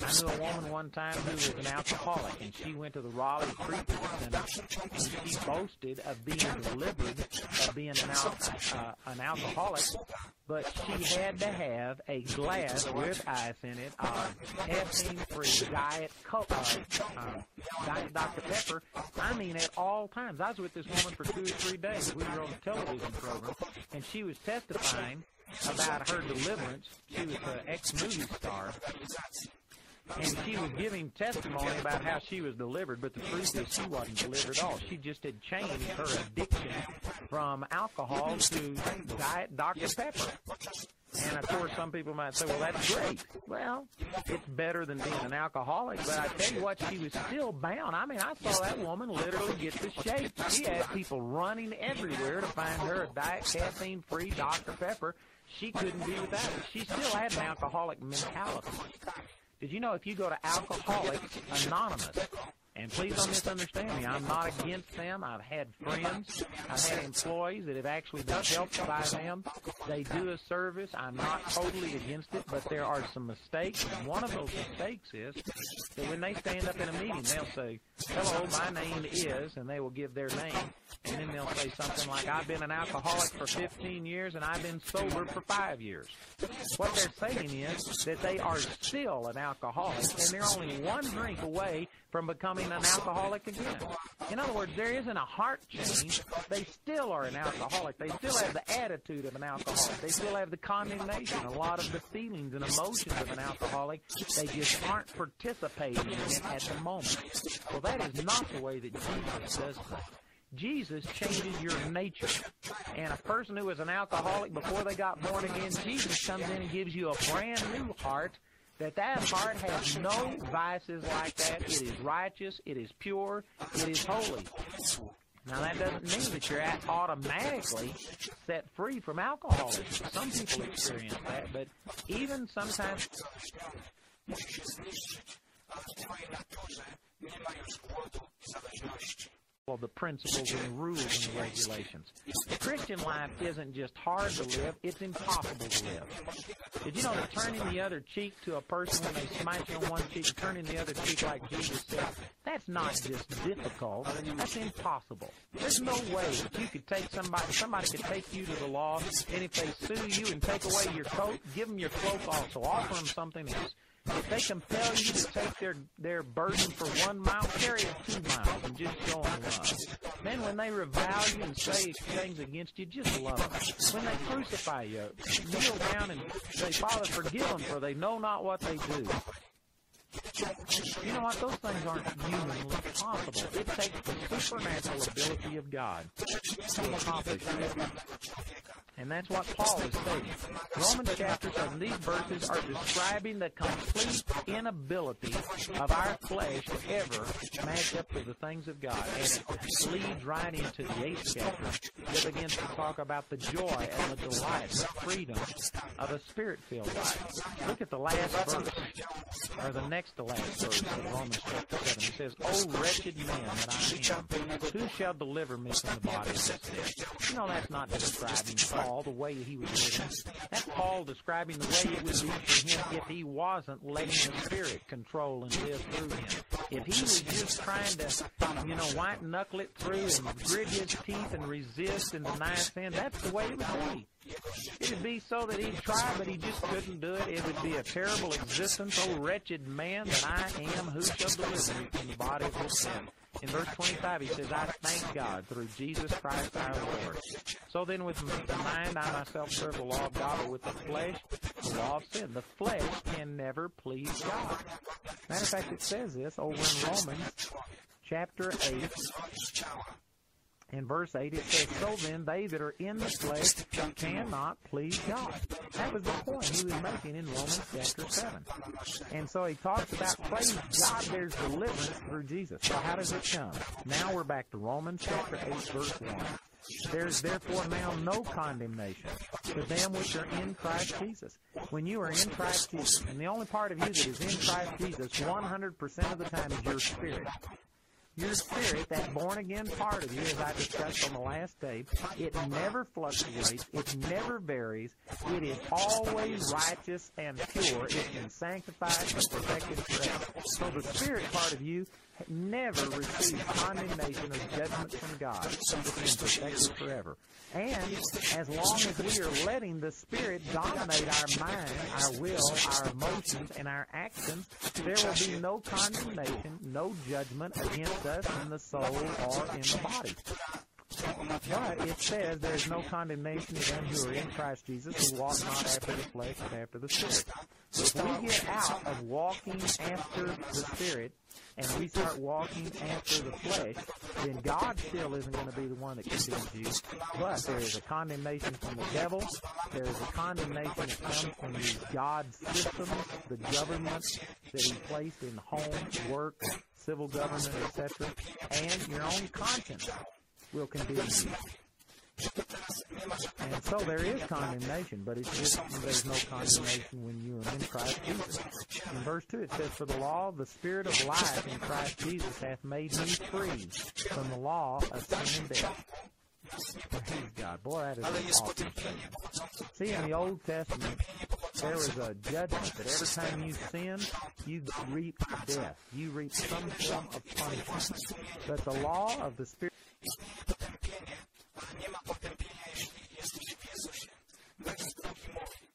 I knew a woman one time who was an alcoholic, and she went to the Raleigh Treatment Center, and she boasted of being delivered of being an, al- uh, an alcoholic, but she had to have a glass with ice in it of caffeine-free diet Coke. Uh, uh, Diet Dr. Pepper. I mean, at all times. I was with this woman for two or three days. We were on a television program, and she was testifying about her deliverance. She was an ex-movie star. And she was giving testimony about how she was delivered, but the truth is she wasn't delivered at all. She just had changed her addiction from alcohol to Diet Dr. Pepper. And of course, some people might say, well, that's great. Well, it's better than being an alcoholic, but I tell you what, she was still bound. I mean, I saw that woman literally get the shape. She had people running everywhere to find her a diet caffeine free Dr. Pepper. She couldn't be without it. She still had an alcoholic mentality. Did you know if you go to Alcoholics Anonymous, and please don't misunderstand me. I'm not against them. I've had friends. I've had employees that have actually been helped by them. They do a service. I'm not totally against it, but there are some mistakes. And one of those mistakes is that when they stand up in a meeting, they'll say, hello, my name is, and they will give their name. And then they'll say something like, I've been an alcoholic for 15 years and I've been sober for five years. What they're saying is that they are still an alcoholic and they're only one drink away from becoming an alcoholic again. In other words, there isn't a heart change. They still are an alcoholic. They still have the attitude of an alcoholic. They still have the condemnation, a lot of the feelings and emotions of an alcoholic. They just aren't participating in it at the moment. Well, that is not the way that Jesus does things. Jesus changes your nature. And a person who was an alcoholic before they got born again, Jesus comes in and gives you a brand new heart that that heart has no vices like that. It is righteous, it is pure, it is holy. Now that doesn't mean that you're automatically set free from alcoholism. Some people experience that, but even sometimes well, the principles and rules and regulations. The Christian life isn't just hard to live, it's impossible to live. Did you know that turning the other cheek to a person when they smite you on one cheek, turning the other cheek like Jesus said, that's not just difficult, that's impossible. There's no way that you could take somebody, somebody could take you to the law, and if they sue you and take away your coat, give them your cloak also, offer them something else. If they compel you to take their, their burden for one mile, carry it two miles and just show them love. Then when they revile you and say things against you, just love them. When they crucify you, kneel down and say, Father, forgive them, for they know not what they do. You know what? Those things aren't humanly possible. It takes the supernatural ability of God to accomplish that. And that's what Paul is saying. Romans chapter 7, these verses are describing the complete inability of our flesh to ever match up to the things of God. And it leads right into the eighth chapter that begins to talk about the joy and the delight, the freedom of a spirit-filled life. Look at the last verse, or the next to last verse of Romans chapter 7. It says, O wretched man that I am, who shall deliver me from the body of this death? You know, that's not describing Paul the way he was living. That's Paul describing the way it would be for him if he wasn't letting the Spirit control and live through him. If he was just trying to, you know, white knuckle it through and grit his teeth and resist and deny sin, that's the way it would be. It would be so that he'd try, but he just couldn't do it. It would be a terrible existence. O wretched man that I am, who shall deliver me from the body of this death? In verse 25, he says, I thank God through Jesus Christ our Lord. So then with the mind, I myself serve the law of God, but with the flesh, the law of sin. The flesh can never please God. Matter of fact, it says this over in Romans chapter 8 in verse 8 it says, So then they that are in the flesh cannot please God. That was the point he was making in Romans chapter 7. And so he talks about praise God, there's deliverance through Jesus. So how does it come? Now we're back to Romans chapter 8 verse 1. There's therefore now no condemnation to them which are in Christ Jesus. When you are in Christ Jesus, and the only part of you that is in Christ Jesus 100% of the time is your spirit. Your spirit, that born again part of you, as I discussed on the last tape, it never fluctuates, it never varies, it is always righteous and pure, it's been sanctified and perfected forever. So the spirit part of you never receives condemnation or judgment from God. It's been perfected forever. And as long as we are letting the Spirit dominate our mind, our will, our emotions, and our actions, there will be no condemnation, no judgment against us in the soul or in the body. But it says there is no condemnation to them who are in Christ Jesus, who walk not after the flesh, but after the Spirit. So if we get <laughs> out of walking after the Spirit and we start walking after the flesh, then God still isn't going to be the one that condemns you. But there is a condemnation from the devil. There is a condemnation that comes from the God systems, the government that He placed in home, work, civil government, etc., and your own conscience will condemn you. And so there is condemnation, but it's just there's no condemnation when you are in Christ Jesus. In verse 2 it says, For the law the Spirit of life in Christ Jesus hath made me free from the law of sin and death. Praise God. Boy, that is awesome thing. See, in the Old Testament, there was a judgment that every time you sin, you reap death. You reap some form of punishment. But the law of the Spirit nie ma potępienia, jeśli jesteś w Jezusie. Werset drugi mówi,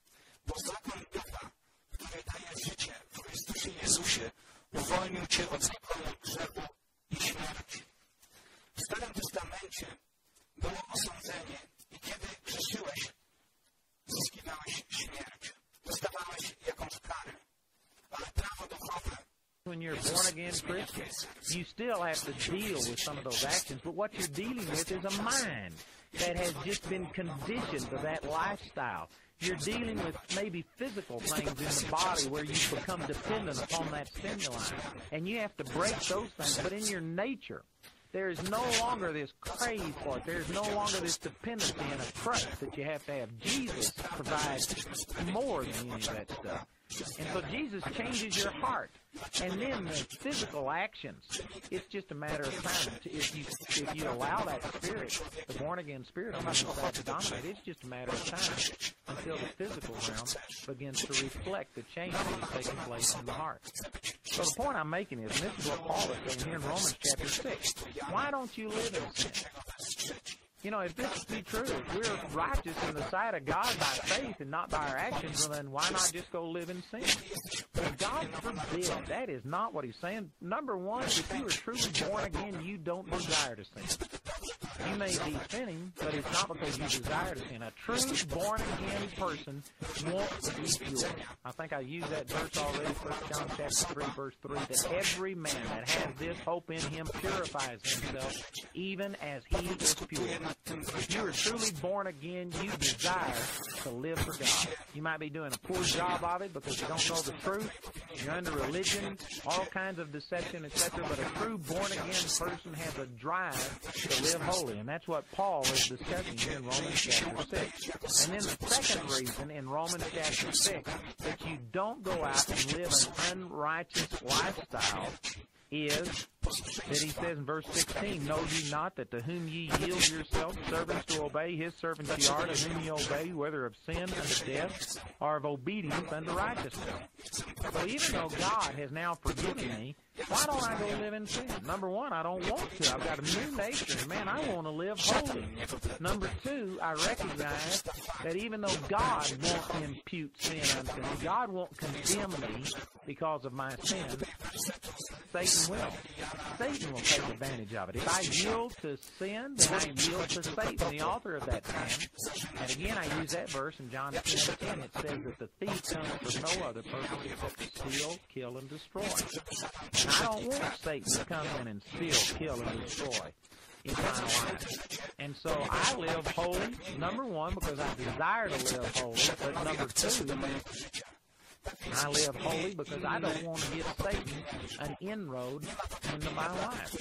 bo zakon ducha, który daje życie w Chrystusie Jezusie, uwolnił cię od zakonu grzechu i śmierci. W Starym Testamencie było osądzenie i kiedy grzeszyłeś, zyskiwałeś śmierć. Dostawałeś jakąś karę. Ale prawo duchowe when you're a born again Christian. You still have to deal with some of those actions, but what you're dealing with is a mind that has just been conditioned to that lifestyle. You're dealing with maybe physical things in the body where you become dependent upon that stimuli. And you have to break those things, but in your nature, there is no longer this crave for it. There is no longer this dependency and a trust that you have to have. Jesus provides more than any of that stuff. And so Jesus changes your heart. And then the physical actions, it's just a matter of time. If you if you allow that spirit, the born again spirit to dominate, it's just a matter of time until the physical realm begins to reflect the change that is taking place in the heart. So the point I'm making is, and this is what Paul is saying here in Romans chapter 6, why don't you live in sin? You know, if this be true, if we're righteous in the sight of God by faith and not by our actions, well, then why not just go live in sin? But God forbid. That is not what he's saying. Number one, if you are truly born again, you don't desire to sin. You may be sinning, but it's not because you desire to sin. A true born again person wants to be pure. I think I used that verse already, First John chapter three, verse three, that every man that has this hope in him purifies himself, even as he is pure. If you are truly born again, you desire to live for God. You might be doing a poor job of it because you don't know the truth. You're under religion, all kinds of deception, etc. But a true born again person has a drive to live holy, and that's what Paul is discussing here in Romans chapter six. And then the second reason in Romans chapter six that you don't go out and live an unrighteous lifestyle is that he says in verse 16, Know ye not that to whom ye yield yourselves servants to obey, his servants ye are, to whom ye obey, whether of sin unto death, or of obedience unto righteousness. So even though God has now forgiven me, why don't I go live in sin? Number one, I don't want to. I've got a new nature. Man, I want to live holy. Number two, I recognize that even though God won't impute sin unto me, God won't condemn me because of my sin, Satan will. Satan will take advantage of it. If I yield to sin, then I yield to Satan, the author of that sin. And again, I use that verse in John 10 10. It says that the thief comes for no other purpose except to steal, kill, and destroy. And I don't want Satan to come in and steal, kill, and destroy in my life. And so I live holy, number one, because I desire to live holy, but number two, I live holy because I don't want to give Satan an inroad into my life.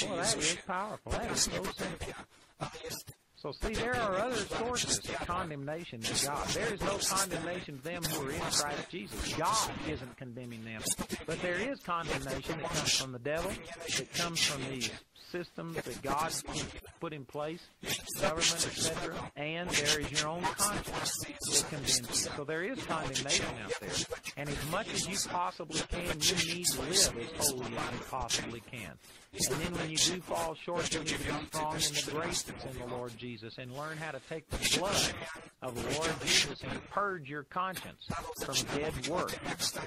Boy, that is powerful. That is so simple. So see, there are other sources of condemnation than God. There is no condemnation to them who are in Christ Jesus. God isn't condemning them. But there is condemnation that comes from the devil. that comes from these systems that God put in place, government, etc., and there is your own conscience that condemns you. So there is condemnation out there. And as much as you possibly can, you need to live as holy as you possibly can. And then when you do fall short, you need to be strong in the grace that's in the Lord Jesus and learn how to take the blood of the Lord Jesus and purge your conscience from dead work.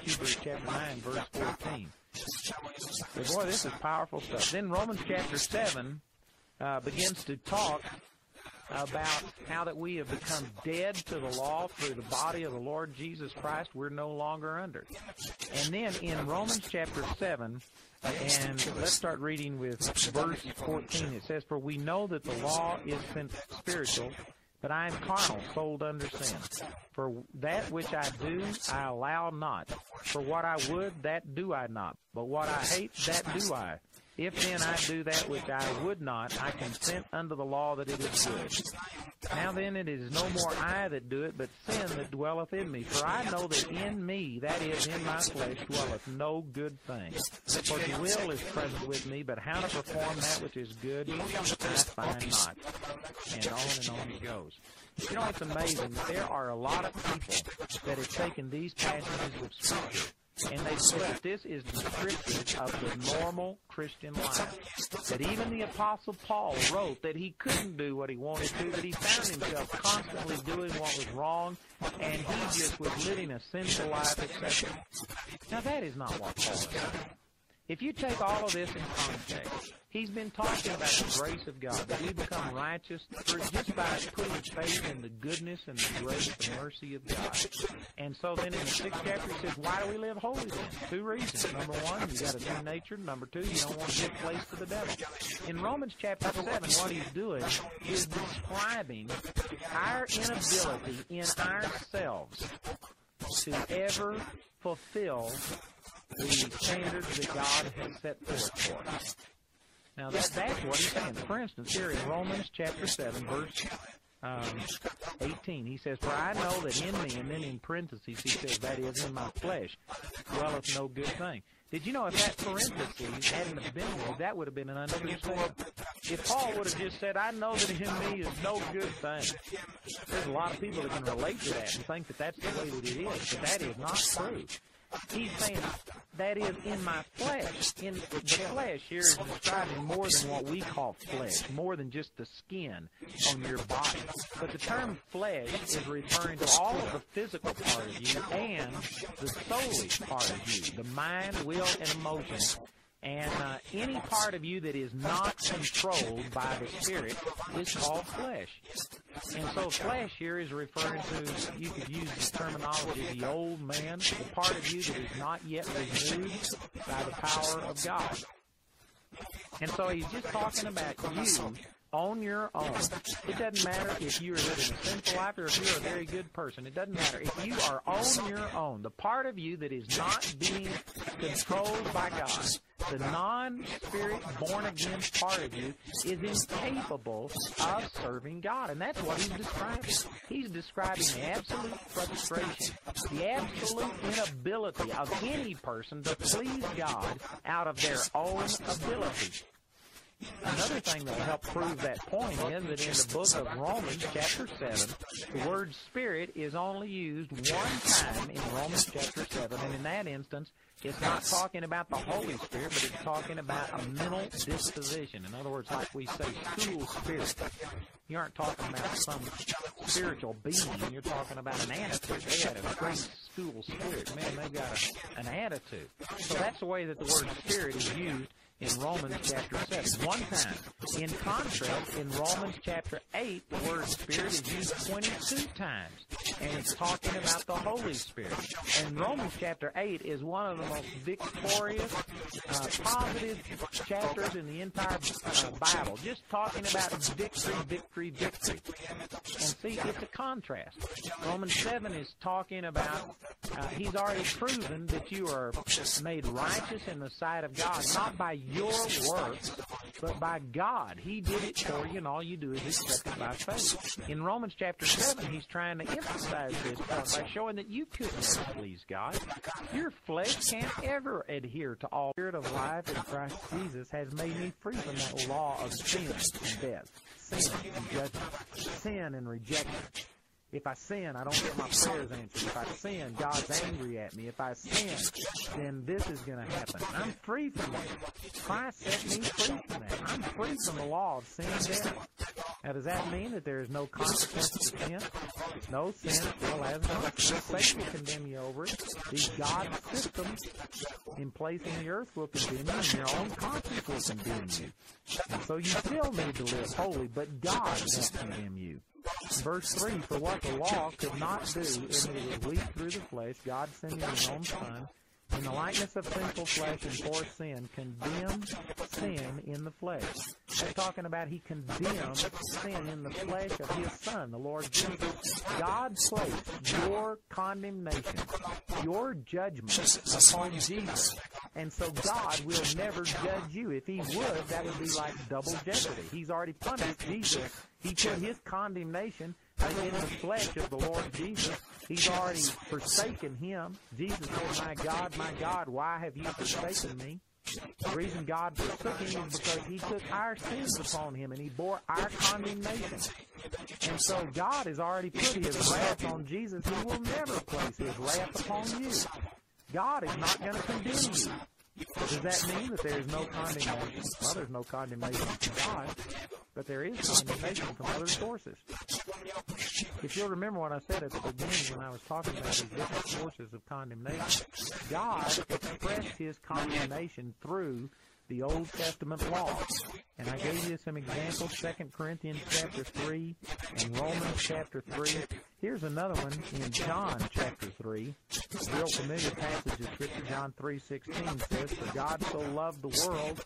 Hebrews chapter 9, verse 14. Boy, this is powerful stuff. Then Romans chapter 7 uh, begins to talk about how that we have become dead to the law through the body of the Lord Jesus Christ. We're no longer under. And then in Romans chapter 7, and let's start reading with verse 14. It says, For we know that the law is spiritual, but I am carnal, sold under sin. For that which I do, I allow not. For what I would, that do I not. But what I hate, that do I. If then I do that which I would not, I consent unto the law that it is good. Now then it is no more I that do it, but sin that dwelleth in me. For I know that in me, that is in my flesh, dwelleth no good thing. For the will is present with me, but how to perform that which is good, I find not. And on and on it goes. You know, it's amazing. There are a lot of people that have taken these passages of Scripture and they said that this is descriptive of the normal Christian life. That even the Apostle Paul wrote that he couldn't do what he wanted to, that he found himself constantly doing what was wrong, and he just was living a sinful life, etc. Now that is not what Paul is. If you take all of this in context, he's been talking about the grace of God, that we become righteous just by putting faith in the goodness and the grace and mercy of God. And so then in the sixth chapter he says, why do we live holy then? Two reasons. Number one, you got a new nature. Number two, you don't want to give place to the devil. In Romans chapter 7, what he's doing is describing our inability in ourselves to ever fulfill the standards that God has set forth for us. Now that, that's what he's saying. For instance, here in Romans chapter 7, verse um, 18, he says, For I know that in me, and then in parentheses he says, that is in my flesh, dwelleth no good thing. Did you know if that parentheses hadn't have been there, that would have been an untrue statement? If Paul would have just said, I know that in me is no good thing, there's a lot of people that can relate to that and think that that's the way that it is, but that is not true. He's saying that is in my flesh. In the flesh here is describing more than what we call flesh, more than just the skin on your body. But the term flesh is referring to all of the physical part of you and the soulish part of you, the mind, will, and emotion And uh, any part of you that is not controlled by the Spirit is called flesh. And so flesh here is referring to, you could use the terminology, the old man, the part of you that is not yet renewed by the power of God. And so he's just talking about you on your own. It doesn't matter if you are living a sinful life or if you're a very good person. It doesn't matter. If you are on your own, the part of you that is not being controlled by God, the non-spirit born again part of you is incapable of serving God. And that's what he's describing. He's describing the absolute frustration, the absolute inability of any person to please God out of their own ability. Another thing that will help prove that point is that in the book of Romans, chapter 7, the word spirit is only used one time in Romans chapter 7, and in that instance, it's not talking about the Holy Spirit, but it's talking about a mental disposition. In other words, like we say, school spirit. You aren't talking about some spiritual being. You're talking about an attitude. They had a great school spirit. Man, they got a, an attitude. So that's the way that the word spirit is used in Romans chapter 7. One time. In contrast, in Romans chapter 8, the word Spirit is used 22 times. And it's talking about the Holy Spirit. And Romans chapter 8 is one of the most victorious, uh, positive chapters in the entire uh, Bible. Just talking about victory, victory, victory. And see, it's a contrast. Romans 7 is talking about, uh, he's already proven that you are made righteous in the sight of God, not by your work, but by God. He did it for you, and all you do is accept it by faith. In Romans chapter 7, he's trying to emphasize this by showing that you couldn't please God. Your flesh can't ever adhere to all. The Spirit of life in Christ Jesus has made me free from that law of sin and death, sin and judgment, sin and rejection. If I sin, I don't get my prayers answered. If I sin, God's angry at me. If I sin, then this is going to happen. I'm free from that. Christ set me free from that. I'm free from the law of sin and death. Now, does that mean that there is no consequence to sin? No sin still has consequence. Satan condemn you over it. The God system in place in the earth will condemn you, and your own conscience will condemn you. So you still need to live holy, but God won't condemn you. Verse 3 For what the law could not do, in that it was weak through the flesh, God sending his own Son, in the likeness of sinful flesh and for sin, condemned sin in the flesh. They're talking about he condemned sin in the flesh of his Son, the Lord Jesus. God placed your condemnation, your judgment upon Jesus. And so God will never judge you. If he would, that would be like double jeopardy. He's already punished Jesus. He put his condemnation in the flesh of the Lord Jesus. He's already forsaken him. Jesus said, My God, my God, why have you forsaken me? The reason God forsook him is because he took our sins upon him and he bore our condemnation. And so God has already put his wrath on Jesus. He will never place his wrath upon you. God is not going to condemn you. Does that mean that there is no condemnation? Well, there's no condemnation from God, but there is condemnation from other sources. If you'll remember what I said at the beginning when I was talking about these different sources of condemnation, God expressed his condemnation through the Old Testament law. And I gave you some examples, 2 Corinthians chapter 3 and Romans chapter 3. Here's another one in John chapter 3. A real familiar passage of Scripture, John 3.16 says, For God so loved the world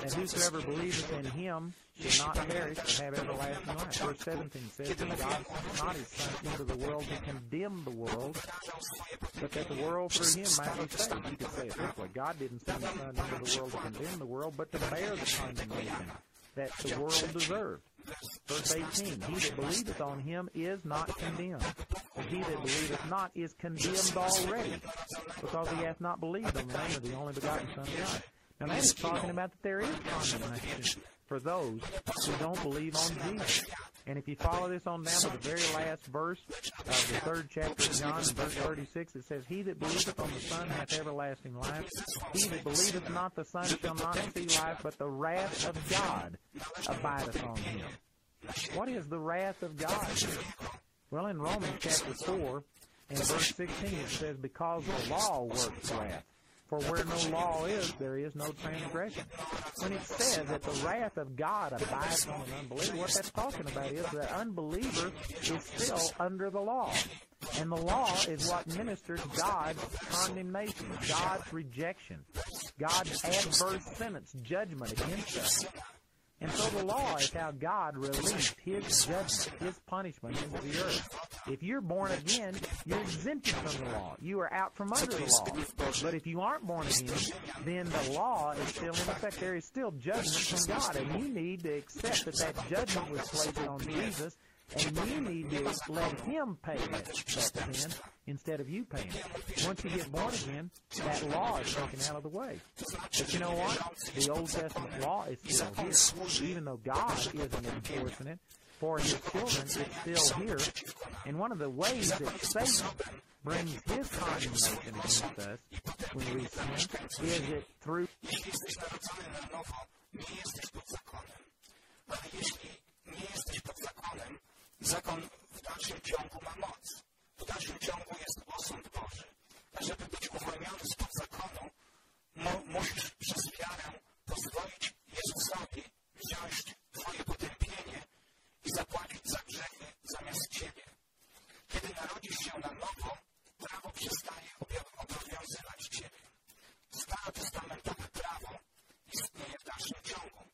that whosoever believeth in him should not perish but have everlasting life. Verse 17 says that God sent not his Son into the world to condemn the world, but that the world through him might be saved. You could say it this way. God didn't send his Son into the world to condemn the world, but to bear the condemnation that the world deserved. Verse 18, He that believeth on him is not condemned. But he that believeth not is condemned already, because he hath not believed on the name of the only begotten Son of God. Now that is talking about that there is condemnation for those who don't believe on Jesus. And if you follow this on down to the very last verse of the third chapter of John, verse 36, it says, He that believeth on the Son hath everlasting life. He that believeth not the Son shall not see life, but the wrath of God abideth on him. What is the wrath of God? Well, in Romans chapter 4 and verse 16, it says, Because the law works wrath. For where no law is, there is no transgression. When it says that the wrath of God abides on an unbeliever, what that's talking about is that unbeliever is still under the law. And the law is what ministers God's condemnation, God's rejection, God's adverse sentence, judgment against us. And so the law is how God released His judgment, His punishment into the earth. If you're born again, you're exempted from the law. You are out from under the law. But if you aren't born again, then the law is still in effect. There is still judgment from God, and you need to accept that that judgment was placed on Jesus and you need to let him pay that, that sin instead of you paying it. Once you get born again, that law is taken out of the way. But you know what? The Old Testament law is still here. Even though God isn't enforcing it for his children, it's still here. And one of the ways that Satan brings his condemnation against us when we sin is it through zakon w dalszym ciągu ma moc. W dalszym ciągu jest osąd Boży. A żeby być uwolniony spod zakonu, mu, musisz przez wiarę pozwolić Jezusowi wziąć Twoje potępienie i zapłacić za grzechy zamiast Ciebie. Kiedy narodzisz się na nowo, prawo przestaje obowiązywać Ciebie. Starotestamentowe prawo istnieje w dalszym ciągu.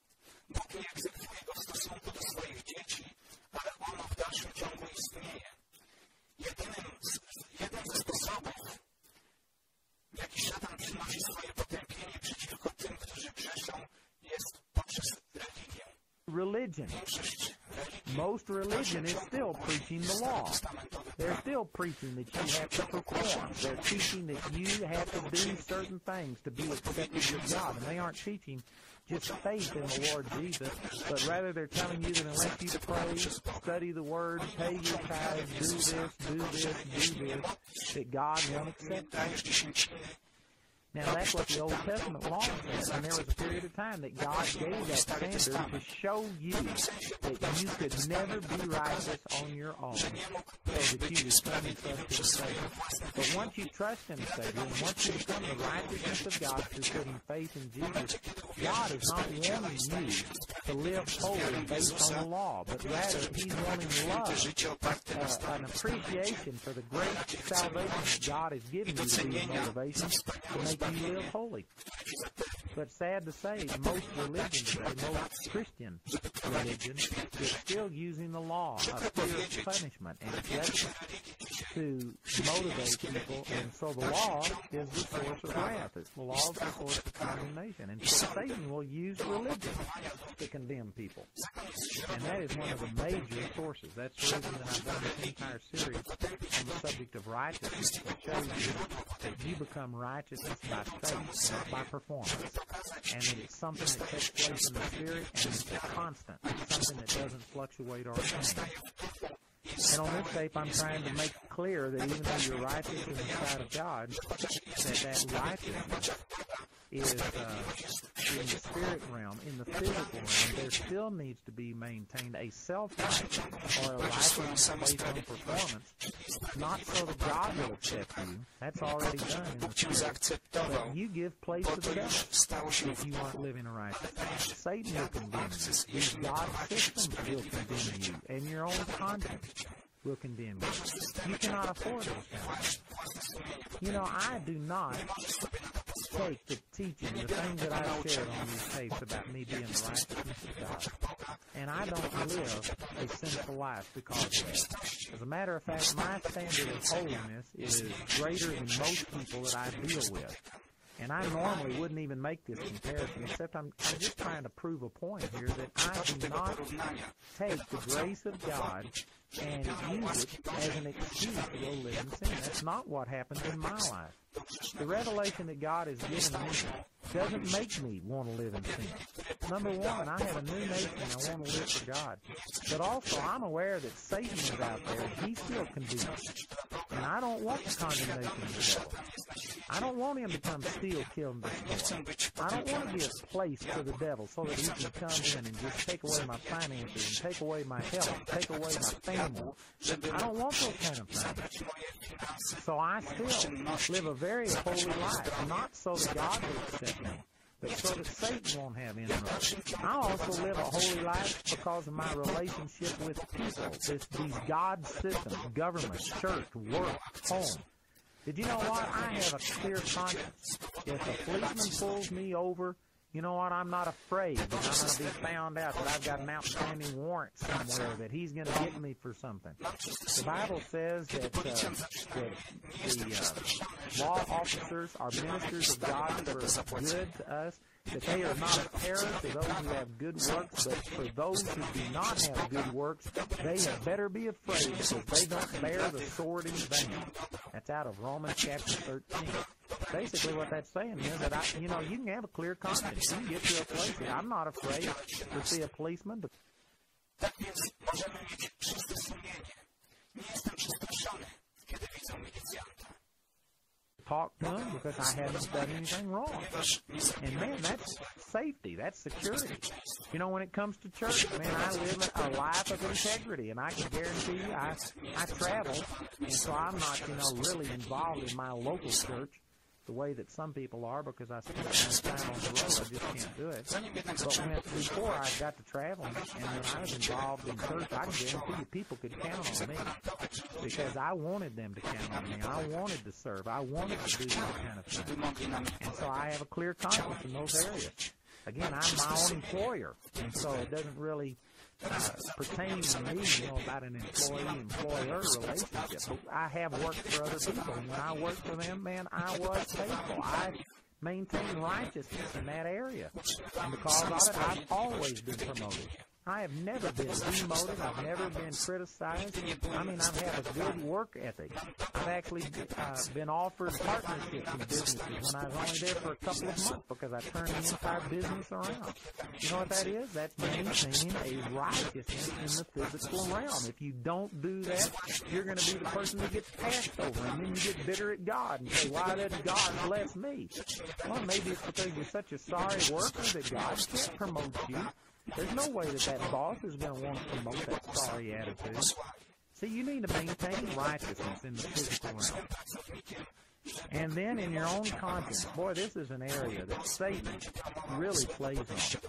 Bóg nie egzekwuje go w stosunku do swoich dzieci, ale ono w dalszym ciągu istnieje. Religion. Most religion is still preaching the law. They're still preaching that you have to perform. They're teaching that you have to do certain things to be accepted with God. And they aren't teaching just faith in the Lord Jesus, but rather they're telling you that unless you pray, study the Word, pay your tithes, do this, do this, do this, that God won't accept you. Now that's what the Old Testament law says, and there was a period of time that God gave that standard to show you that you could never be righteous on your own, so that you would come and trust Savior. But once you trust in the Savior, and once you become the righteousness of God through putting faith in Jesus, God is not wanting you to live holy based on the law, but rather He's wanting love, uh, an appreciation for the great salvation God has given you to be a motivation to make you live holy. But sad to say, most religions today, most Christian religion, is still using the law of fear of punishment and judgment to motivate people. And so the law is the source of wrath. It's the law is the source of condemnation. And so Satan will use religion to condemn people. And that is one of the major sources. That's the reason that I've done this entire series on the subject of righteousness to show you that you become righteousness by faith, not by performance. And it's something that takes place in the Spirit and it's constant. Something that doesn't fluctuate or change. And on this tape, I'm trying to make clear that even though you're righteous in the sight of God, that that righteousness is uh, in the spirit realm, in the physical realm, there still needs to be maintained a self-life or a life based on performance, not so that God will accept you. That's already done in the. But you give place to the devil if you aren't living life. Satan will condemn you. These God systems will condemn you, and your own conduct will condemn you. You cannot afford things. You know, I do not take the teaching, the things that I've shared on these tapes about me being the righteousness of God. And I don't live a sinful life because of that. As a matter of fact, my standard of holiness is greater than most people that I deal with. And I normally wouldn't even make this comparison, except I'm, I'm just trying to prove a point here that I do not take the grace of God and use it as an excuse to go live in sin. That's not what happens in my life. The revelation that God has given me doesn't make me want to live in sin. Number one, I have a new nature and I want to live for God. But also, I'm aware that Satan is out there he still condemns. And I don't want the condemnation of the devil. I don't want him to come steal, kill, and destroy. I don't want to a place for the devil so that he can come in and just take away my finances and take away my health, take away my family. I don't want those kind of things. So I still live a very holy life, not so that God will accept me but so that Satan won't have influence. I also live a holy life because of my relationship with people, this, these God systems, government, church, work, home. Did you know what? I have a clear conscience. If a policeman pulls me over, you know what? I'm not afraid that I'm going to be found out that I've got an outstanding warrant somewhere that he's going to get me for something. The Bible says that, uh, that the uh, law officers are ministers of God for good to us that they are not a terror to those who have good works, but for those who do not have good works, they had better be afraid because they don't bear the sword in vain. That's out of Romans chapter 13. Basically, what that's saying is that I, you know, you can have a clear conscience. You can get to a place. I'm not afraid to see a policeman. But talk to him because I haven't done anything wrong. And man, that's safety. That's security. You know, when it comes to church, man, I live a life of integrity, and I can guarantee you, I I travel, and so I'm not, you know, really involved in my local church the way that some people are because I much time on the road. I just can't do it. But when before I got to traveling and when I was involved in church, I guarantee you people could count on me because I wanted them to count on me. I wanted to serve. I wanted to do that kind of thing. And so I have a clear conscience in those areas. Again, I'm my own employer, and so it doesn't really pertaining to me, you know, about an employee-employer relationship. I have worked for other people, and when I worked for them, man, I was faithful. I maintained righteousness in that area. And because of it, I've always been promoted. I have never been demoted. I've never been criticized. I mean, I've a good work ethic. I've actually uh, been offered partnerships in businesses when I was only there for a couple of months because I turned the entire business around. You know what that is? That's maintaining a righteousness in the physical realm. If you don't do that, you're going to be the person that gets passed over, and then you get bitter at God and say, "Why didn't God bless me?" Well, maybe it's because you're such a sorry worker that God can't promote you. There's no way that that boss is going to want to promote that sorry attitude. See, you need to maintain righteousness in the physical realm. And then in your own conscience, boy, this is an area that Satan really plays on.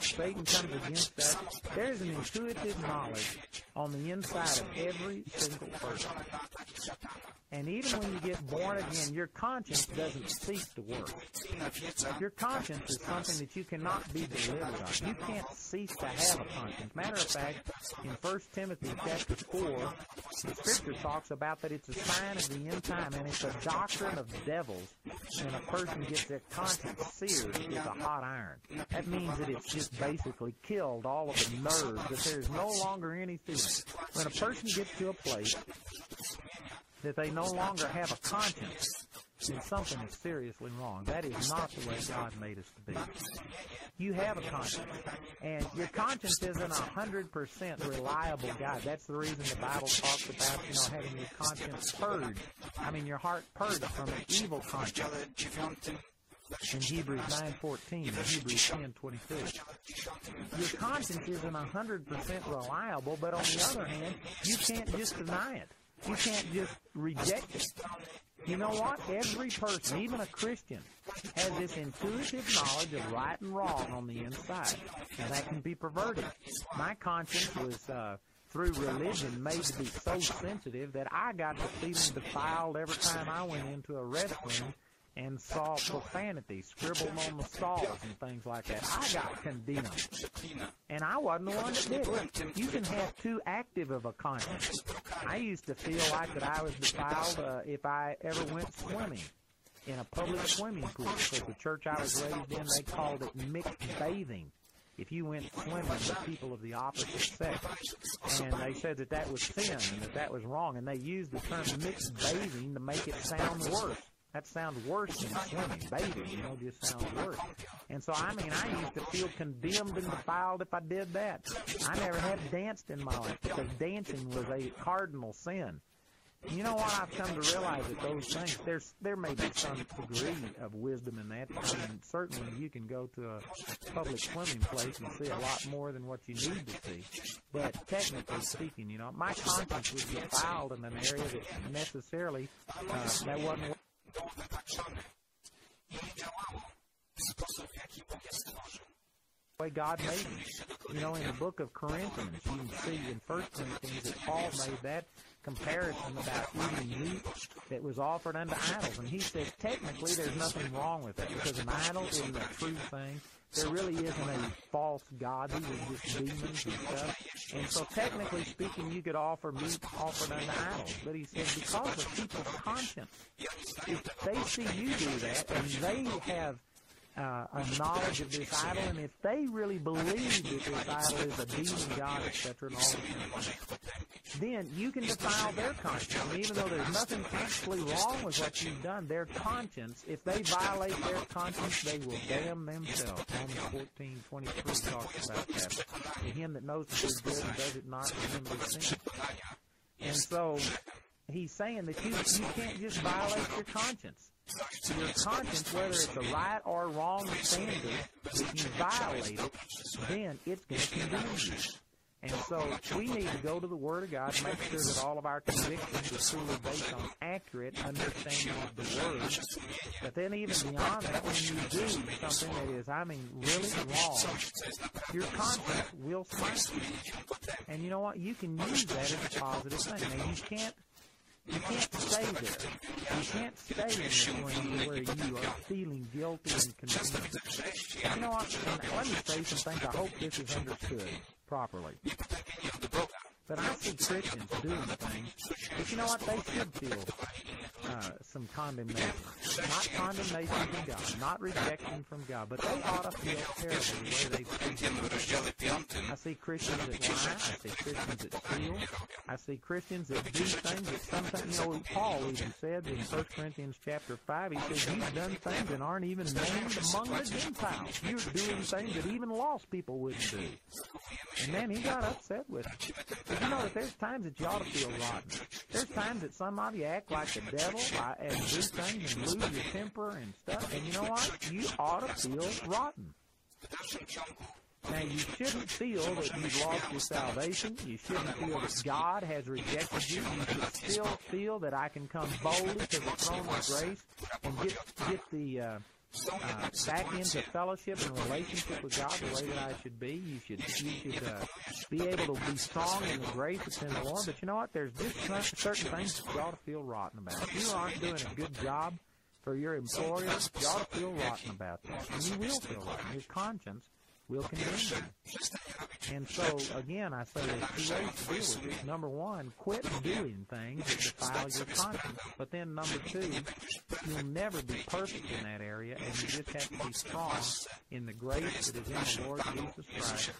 Satan comes against us. There is an intuitive knowledge on the inside of every single person. And even when you get born again, your conscience doesn't cease to work. Your conscience is something that you cannot be delivered of. You can't cease to have a conscience. Matter of fact, in 1 Timothy chapter 4, the scripture talks about that it's a sign of the end time and it's a doctrine of devils when a person gets their conscience seared with a hot iron. That means that it's just basically killed all of the nerves, that there's no longer any feeling. When a person gets to a place that they no longer have a conscience, then something is seriously wrong. That is not the way God made us to be. You have a conscience, and your conscience isn't a hundred percent reliable guide. That's the reason the Bible talks about, you know, having your conscience purged. I mean, your heart purged from an evil conscience in Hebrews 9.14 and Hebrews 10.22. Your conscience isn't 100% reliable, but on the other hand, you can't just deny it. You can't just reject it. You know what? Every person, even a Christian, has this intuitive knowledge of right and wrong on the inside, Now that can be perverted. My conscience was uh, through religion made to be so sensitive that I got to feeling defiled every time I went into a restroom and saw profanity scribbled on the stalls and things like that. I got condemned. And I wasn't the one that did it. You can have too active of a conscience. I used to feel like that I was defiled uh, if I ever went swimming in a public swimming pool because the church I was raised in, they called it mixed bathing if you went swimming with people of the opposite sex. And they said that that was sin and that that was wrong. And they used the term mixed bathing to make it sound worse. That sounds worse than swimming. Bathing, you know, just sounds worse. And so, I mean, I used to feel condemned and defiled if I did that. I never had danced in my life because dancing was a cardinal sin. You know what? I've come to realize that those things there's there may be some degree of wisdom in that. I mean, certainly you can go to a public swimming place and see a lot more than what you need to see. But technically speaking, you know, my conscience was defiled in an area that necessarily uh, that wasn't. Way God made me. You know, in the book of Corinthians, you can see in First Corinthians that Paul made that comparison about eating meat that was offered unto idols. And he said, technically, there's nothing wrong with that because an idol isn't a true thing. There really isn't a false God. These are just demons and stuff. And so technically speaking, you could offer meat offered unto idols. But he said, because of people's conscience, if they see you do that and they have uh, a knowledge of this idol, and if they really believe that this idol is a demon god, etc., and all these things, then you can defile their conscience. And even though there's nothing actually wrong with what you've done, their conscience, if they violate their conscience, they will damn themselves. Romans 14, 23 talks about that. To him that knows to do good and does it not, to him that sin. And so he's saying that you, you can't just violate your conscience your conscience, whether it's a right or wrong standard, if you violate it, then it's going to condemn you. And so we need to go to the Word of God, and make sure that all of our convictions are truly based on accurate understanding of the Word. But then even beyond that, when you do something that is, I mean, really wrong, your conscience will smack you. And you know what? You can use that as a positive thing. Now, you can't you can't stay there. You can't stay in this range where you are feeling guilty and condemned. You know what? And let me say some things. I hope this is understood properly. But I see Christians doing things, but you know what? They should feel uh, some condemnation. Not condemnation from God, not rejection from God, but they ought to feel terrible the way they feel. I see Christians that lie. I see Christians that steal. I see Christians that do things that sometimes, you know, Paul even said in 1 Corinthians chapter 5, he says, you've done things that aren't even named among the Gentiles. You're doing things that even lost people wouldn't do. And man, he got upset with it you know that there's times that you ought to feel rotten. There's times that some of you act like the devil and do things and lose your temper and stuff. And you know what? You ought to feel rotten. Now, you shouldn't feel that you've lost your salvation. You shouldn't feel that God has rejected you. You should still feel that I can come boldly to the throne of grace and get get the uh, uh, back into fellowship and relationship with God the way that I should be. You should you should uh, be able to be strong in the grace that's in the Lord. But you know what? There's just certain things that you ought to feel rotten about. If you aren't doing a good job for your employer, you ought to feel rotten about that. And you will feel rotten. Your conscience will condemn you. And so, again, I say there's two ways to deal with it. Number one, quit doing things that defile your conscience. But then number two, you'll never be perfect in that area, and you just have to be strong in the grace that is in the Lord Jesus Christ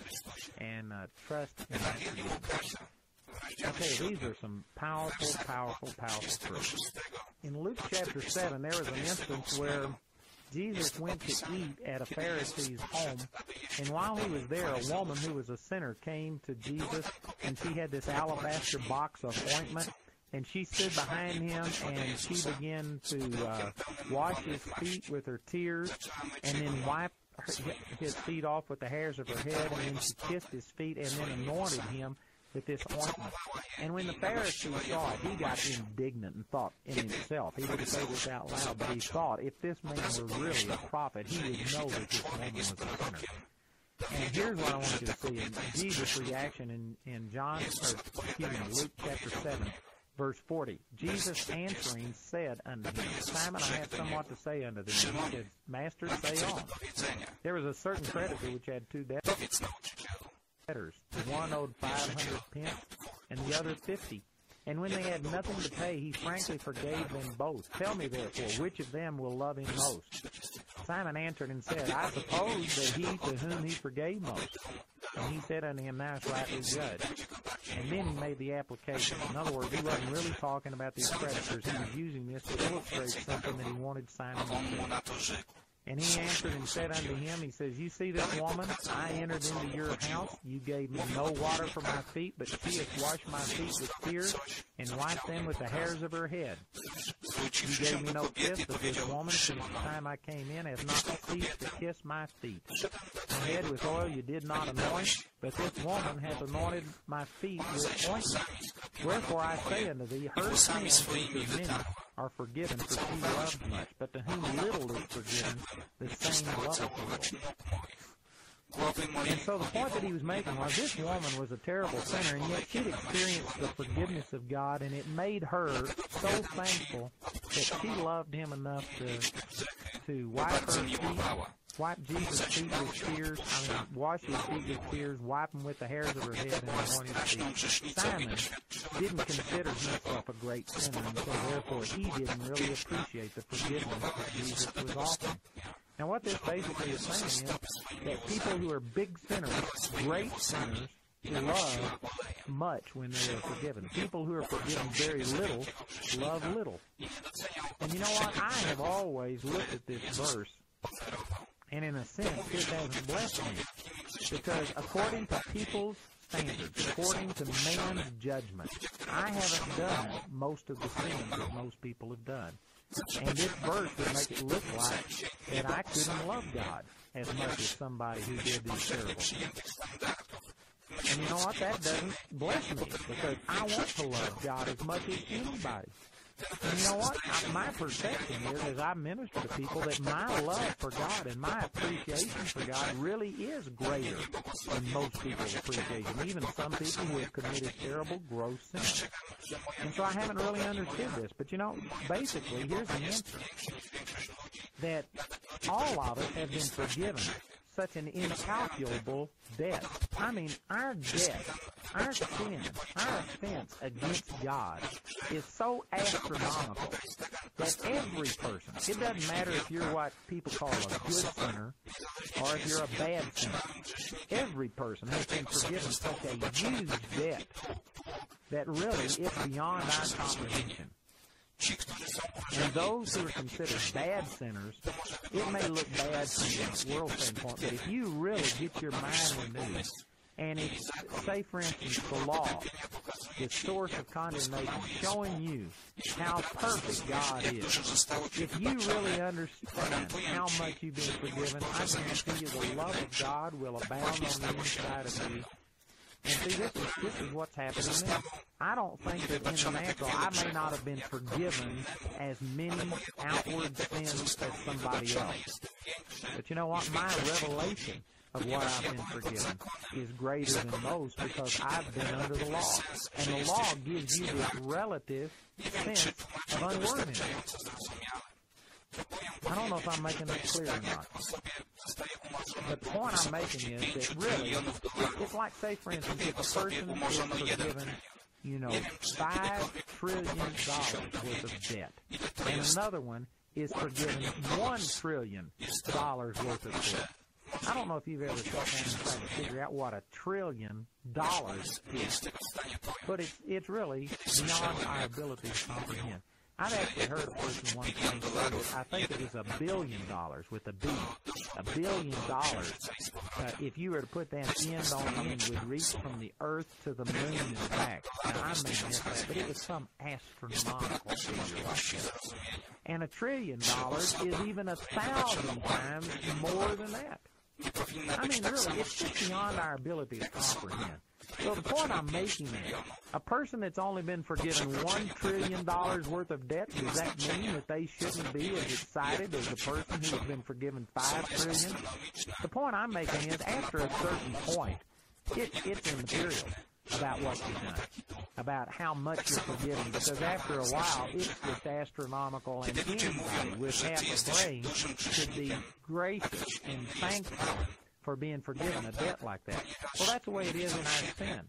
and uh, trust in that Okay, these are some powerful, powerful, powerful truths. In Luke chapter 7, there is an instance where Jesus went to eat at a Pharisee's home, and while he was there, a woman who was a sinner came to Jesus, and she had this alabaster box of ointment, and she stood behind him, and she began to uh, wash his feet with her tears, and then wipe her, his feet off with the hairs of her head, and then she kissed his feet, and then anointed him with this ointment. And when the Pharisee saw it, he got indignant and thought in himself, he didn't say this out loud, but he thought, if this man were really a prophet, he would know that this woman was a sinner. And here's what I want you to see in Jesus' reaction in, in John, or excuse me, Luke chapter 7, verse 40. Jesus answering said unto him, Simon, I have somewhat to say unto thee. And he said, Master, say on. There was a certain creditor which had two debtors debtors. One owed 500 pence and the other 50. And when they had nothing to pay, he frankly forgave them both. Tell me therefore, which of them will love him most? Simon answered and said, I suppose that he to whom he forgave most. And he said unto him, Thou hast rightly judged. And then he made the application. In other words, he wasn't really talking about these creditors. He was using this to illustrate something that he wanted Simon to do. And he answered and said unto him, He says, You see this woman? I entered into your house. You gave me no water for my feet, but she has washed my feet with tears and wiped them with the hairs of her head. You gave me no kiss, but this woman, since the time I came in, has not ceased to kiss my feet. My head with oil you did not anoint, but this woman hath anointed my feet with ointment. Wherefore I say unto thee, her sins, are many, are forgiven, for she loved much. But to whom little is forgiven, the same loveth. And so the point that he was making was this woman was a terrible sinner, and yet she'd experienced the forgiveness of God, and it made her so thankful that she loved him enough to to wipe her feet, wipe Jesus' feet with tears, I mean, wash his feet with tears, wipe them with the hairs of her head, and anoint his feet. Simon didn't consider himself a great sinner, and so therefore he didn't really appreciate the forgiveness that Jesus was offering. Now, what this basically is saying is that people who are big sinners, great sinners, love much when they are forgiven. People who are forgiven very little love little. And you know what? I have always looked at this verse, and in a sense, it hasn't blessed me. Because according to people's standards, according to man's judgment, I haven't done most of the sins that most people have done. And this verse would make it look like that I couldn't love God as much as somebody who did these terrible things. And you know what? That doesn't bless me because I want to love God as much as anybody. You know what? My perception is, as I minister to people, that my love for God and my appreciation for God really is greater than most people's appreciation, even some people who have committed terrible, gross sins. And so I haven't really understood this. But you know, basically, here's the answer. That all of us have been forgiven such an incalculable debt. I mean, our debt, our sin, our offense against God is so astronomical that every person, it doesn't matter if you're what people call a good sinner or if you're a bad sinner, every person has been forgiven such a huge debt that really is beyond our comprehension. And those who are considered bad sinners, it may look bad from the world standpoint, but if you really get your mind renewed, and it's, say for instance, the law, the source of condemnation, showing you how perfect God is. If you really understand how much you've been forgiven, I guarantee you the love of God will abound on the inside of you and see, this is, this is what's happening now. I don't think that in the natural, I may not have been forgiven as many outward sins as somebody else. But you know what? My revelation of what I've been forgiven is greater than most because I've been under the law. And the law gives you this relative sense of unworthiness. I don't know if I'm making that clear or not. The point I'm making is that really, it's like, say, for instance, if a person is forgiven, you know, five trillion dollars worth of debt, and another one is forgiven one trillion dollars worth of debt. I don't know if you've ever sat down and tried to figure out what a trillion dollars is, but it's, it's really beyond our ability to comprehend. I've actually heard a person once say that I think it was a billion dollars with a B. A billion dollars. Uh, if you were to put that end on end, would reach from the Earth to the moon and back. Now, I miss that, but it was some astronomical figure. And a trillion dollars is even a thousand times more than that. I mean, really, it's just beyond our ability to comprehend. So the point I'm making is, a person that's only been forgiven one trillion dollars worth of debt, does that mean that they shouldn't be as excited as the person who has been forgiven five trillion? The point I'm making is, after a certain point, it, it's immaterial about what you've done, about how much you're forgiven, because after a while, it's just astronomical, and anybody with half a brain should be gracious and thankful for being forgiven a debt like that. Well, that's the way it is in our sin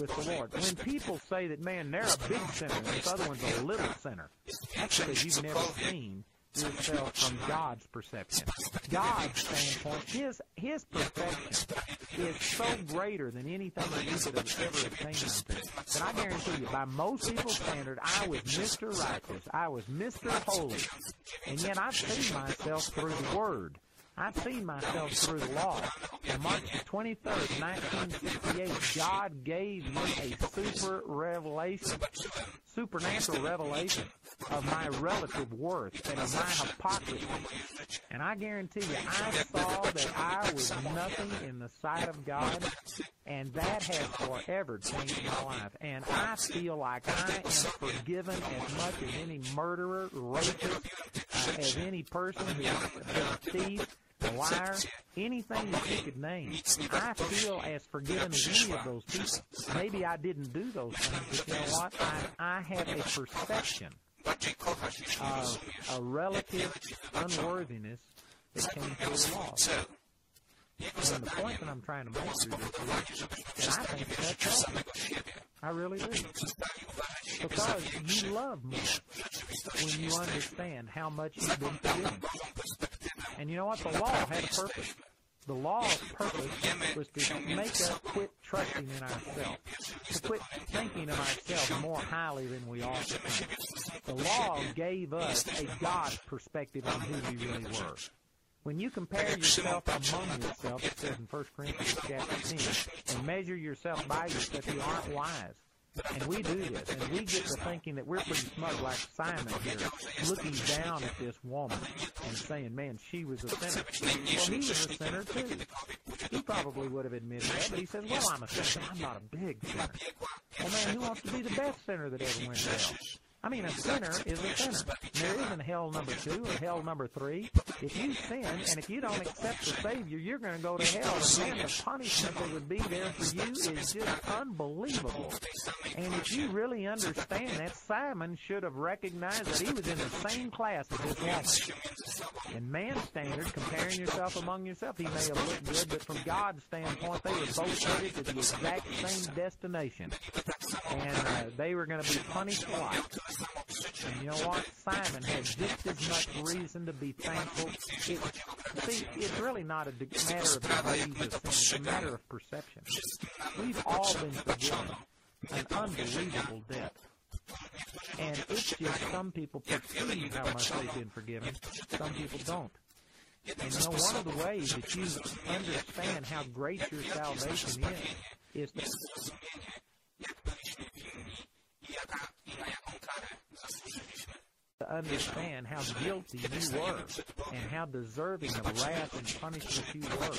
with the Lord. When people say that, man, they're a big sinner and this other one's a little sinner, that's because you've never seen yourself from God's perception. God's standpoint, His His perfection is so greater than anything that we could have ever attained unto. That I guarantee you, by most people's standard, I was Mr. Righteous. I was Mr. Holy. And yet I've seen myself through the Word I've seen myself through the law. On March 23rd, 1968, God gave me a super revelation, supernatural revelation of my relative worth and of my hypocrisy. And I guarantee you, I saw that I was nothing in the sight of God, and that has forever changed my life. And I feel like I am forgiven as much as any murderer, rapist, uh, as any person who is a thief, a liar, anything that you could name. I feel as forgiven as any of those people. Maybe I didn't do those things, but you know what? I, I have a perception of a relative unworthiness that came through the law. And the point that I'm trying to make that I think that's. I really do. Because you love me when you understand how much you've been forgiven. And you know what? The law had a purpose. The law's purpose was to make us quit <laughs> trusting in ourselves, to quit thinking of ourselves more highly than we ought to think. The law gave us a God perspective on who we really were. When you compare yourself among yourself, it says in 1 Corinthians chapter 10, and measure yourself by yourself, you aren't wise. And we do this, and we get to thinking that we're pretty smug like Simon here, looking down at this woman and saying, man, she was a sinner. Well, he was a sinner too. He probably would have admitted that, but he says, well, I'm a sinner. I'm not a big sinner. Well, man, who wants to be the best sinner that ever went to hell? I mean, a sinner is a sinner. There isn't hell number two or hell number three. If you sin and if you don't accept the Savior, you're going to go to hell. And man, the punishment that would be there for you is just unbelievable. And if you really understand that, Simon should have recognized that he was in the same class as this woman. In man's standard, comparing yourself among yourself, he may have looked good, but from God's standpoint, they were both headed to the exact same destination. And uh, they were going to be punished alike. And you know what? Simon had just as much reason to be thankful. It, see, it's really not a matter of degrees of sin. It's a matter of perception. We've all been forgiven an unbelievable debt. And it's just some people perceive how much they've been forgiven. Some people don't. And you know, one of the ways that you understand how great your salvation is, is to understand how guilty you were and how deserving of wrath and punishment you were.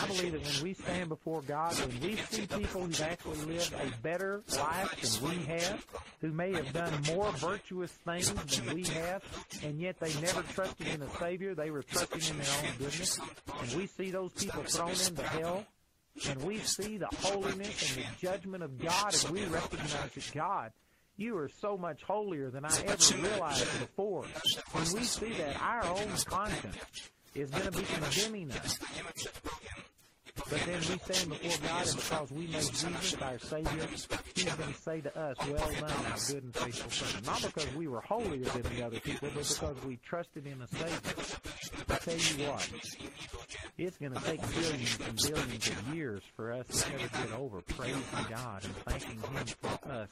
I believe that when we stand before God, when we see people who've actually lived a better life than we have, who may have done more virtuous things than we have, and yet they never trusted in a Savior, they were trusting in their own goodness, and we see those people thrown into hell, and we see the holiness and the judgment of God, and we recognize that God you are so much holier than I ever realized before. When we see that, our own conscience is going to be condemning us. But then we stand before God, and because we know Jesus our Savior, He's going to say to us, Well done, thou good and faithful servant. Not because we were holier than the other people, but because we trusted in a Savior. I tell you what, it's going to take billions and billions of years for us to ever get over praising God and thanking Him for us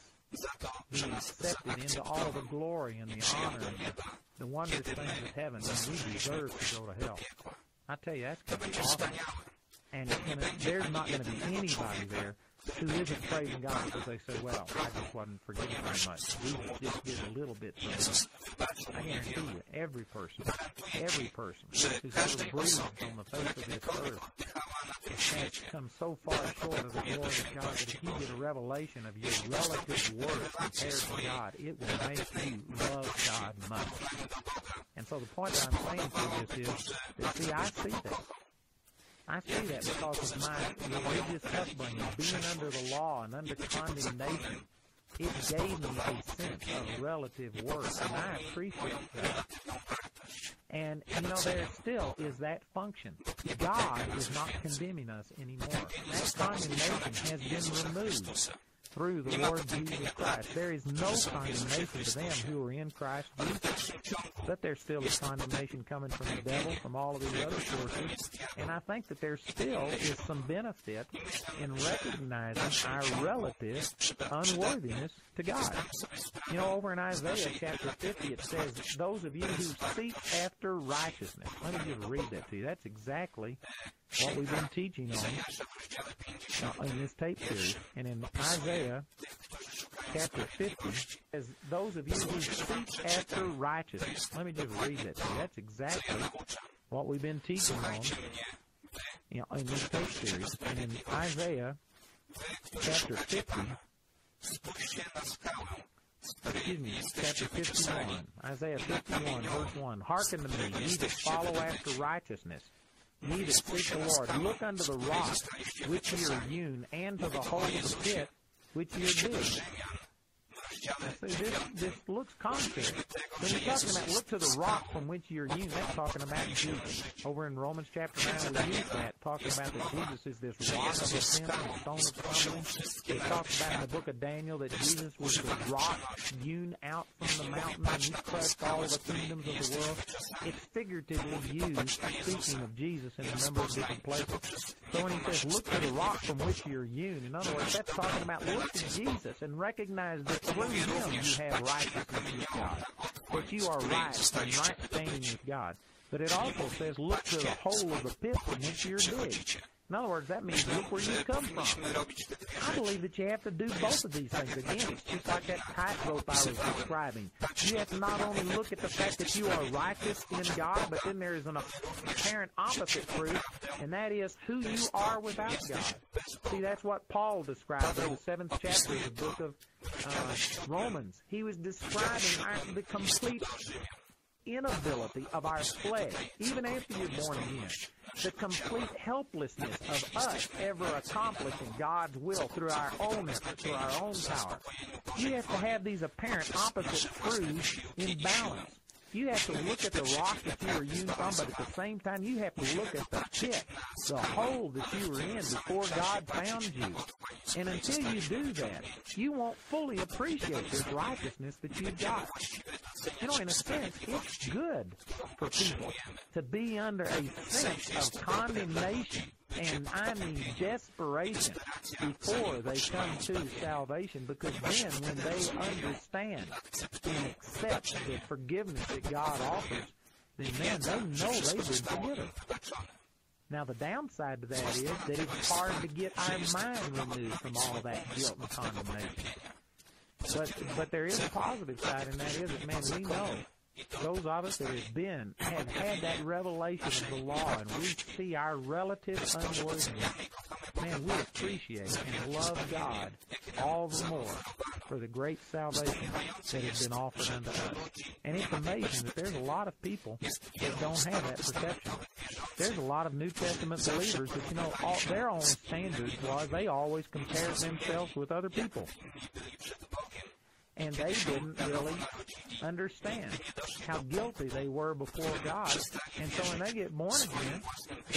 being accepted into all the glory and the honor and the, the wondrous things of heaven, and we deserve to go to hell. I tell you, that's going to be awesome. And, and there's not going to be anybody there who isn't praising God because they say, well, I just wasn't forgiven very much. We just did a little bit for them. I guarantee you, every person, every person who's ever breathed on the face of this earth has come so far short of the glory of God that if you get a revelation of your relative worth compared to God, it will make you love God much. And so the point that I'm saying to this is that, see, I see that. I see that because of my religious upbringing, being under the law and under condemnation. It gave me a sense of relative worth, and I appreciate that. And, you know, there still is that function. God is not condemning us anymore. That condemnation has been removed. Through the Lord Jesus Christ. There is no condemnation to them who are in Christ Jesus. But there's still a condemnation coming from the devil, from all of these other sources. And I think that there still is some benefit in recognizing our relative unworthiness to God. You know, over in Isaiah chapter 50, it says, Those of you who seek after righteousness. Let me just read that to you. That's exactly what we've been teaching on uh, in this tape series. And in Isaiah chapter 50, as Those of you who seek after righteousness. Let me just read that to you. That's exactly what we've been teaching on you know, in this tape series. And in Isaiah chapter 50, excuse me, chapter 51, Isaiah 51, verse 1. Hearken to me, ye that follow after righteousness, ye that seek the Lord. Look unto the rock which ye are hewn, and to the hole of the pit which ye are digged. This, this looks concrete. When you're talking about look to the rock from which you're hewn, that's talking about Jesus. Over in Romans chapter 9, we use that, talking about that Jesus is this rock of offense and stone of stumbling. It talks about in the book of Daniel that Jesus was the rock hewn out from the mountain and he crushed all the kingdoms of the world. It's figuratively used, speaking of Jesus in a number of different places. So when he says, look to the rock from which you're hewn, in other words, that's talking about look to Jesus and recognize that through him you have righteousness with God. That you are right and right standing with In other words, that means look where you come from. I believe that you have to do both of these things. Again, it's just like that tightrope I was describing. You have to not only look at the fact that you are righteous in God, but then there is an apparent opposite truth, and that is who you are without God. See, that's what Paul described in the seventh chapter of the book of uh, Romans. He was describing the complete inability of our flesh, even after you're born again, the complete helplessness of us ever accomplishing God's will through our own effort, through our own power. You have to have these apparent opposite truths in balance. You have to look at the <laughs> rock that you were used on, but at the same time, you have to look at the pit, the hole that you were in before God found you. And until you do that, you won't fully appreciate this righteousness that you've got. You know, in a sense, it's good for people to be under a sense of condemnation and I mean desperation before they come to salvation because then when they understand and accept the forgiveness that God offers, then man, they know they've been forgiven. Now the downside to that is that it's hard to get our mind removed from all that guilt and condemnation. But but there is a positive side, and that is that man, we know those of us that have been have had that revelation of the law, and we see our relative unworthiness. Man, we appreciate and love God all the more for the great salvation that has been offered unto us. And it's amazing that there's a lot of people that don't have that perception. There's a lot of New Testament believers that, you know, all, their only standard was they always compared themselves with other people and they didn't really understand how guilty they were before God. And so when they get born again, they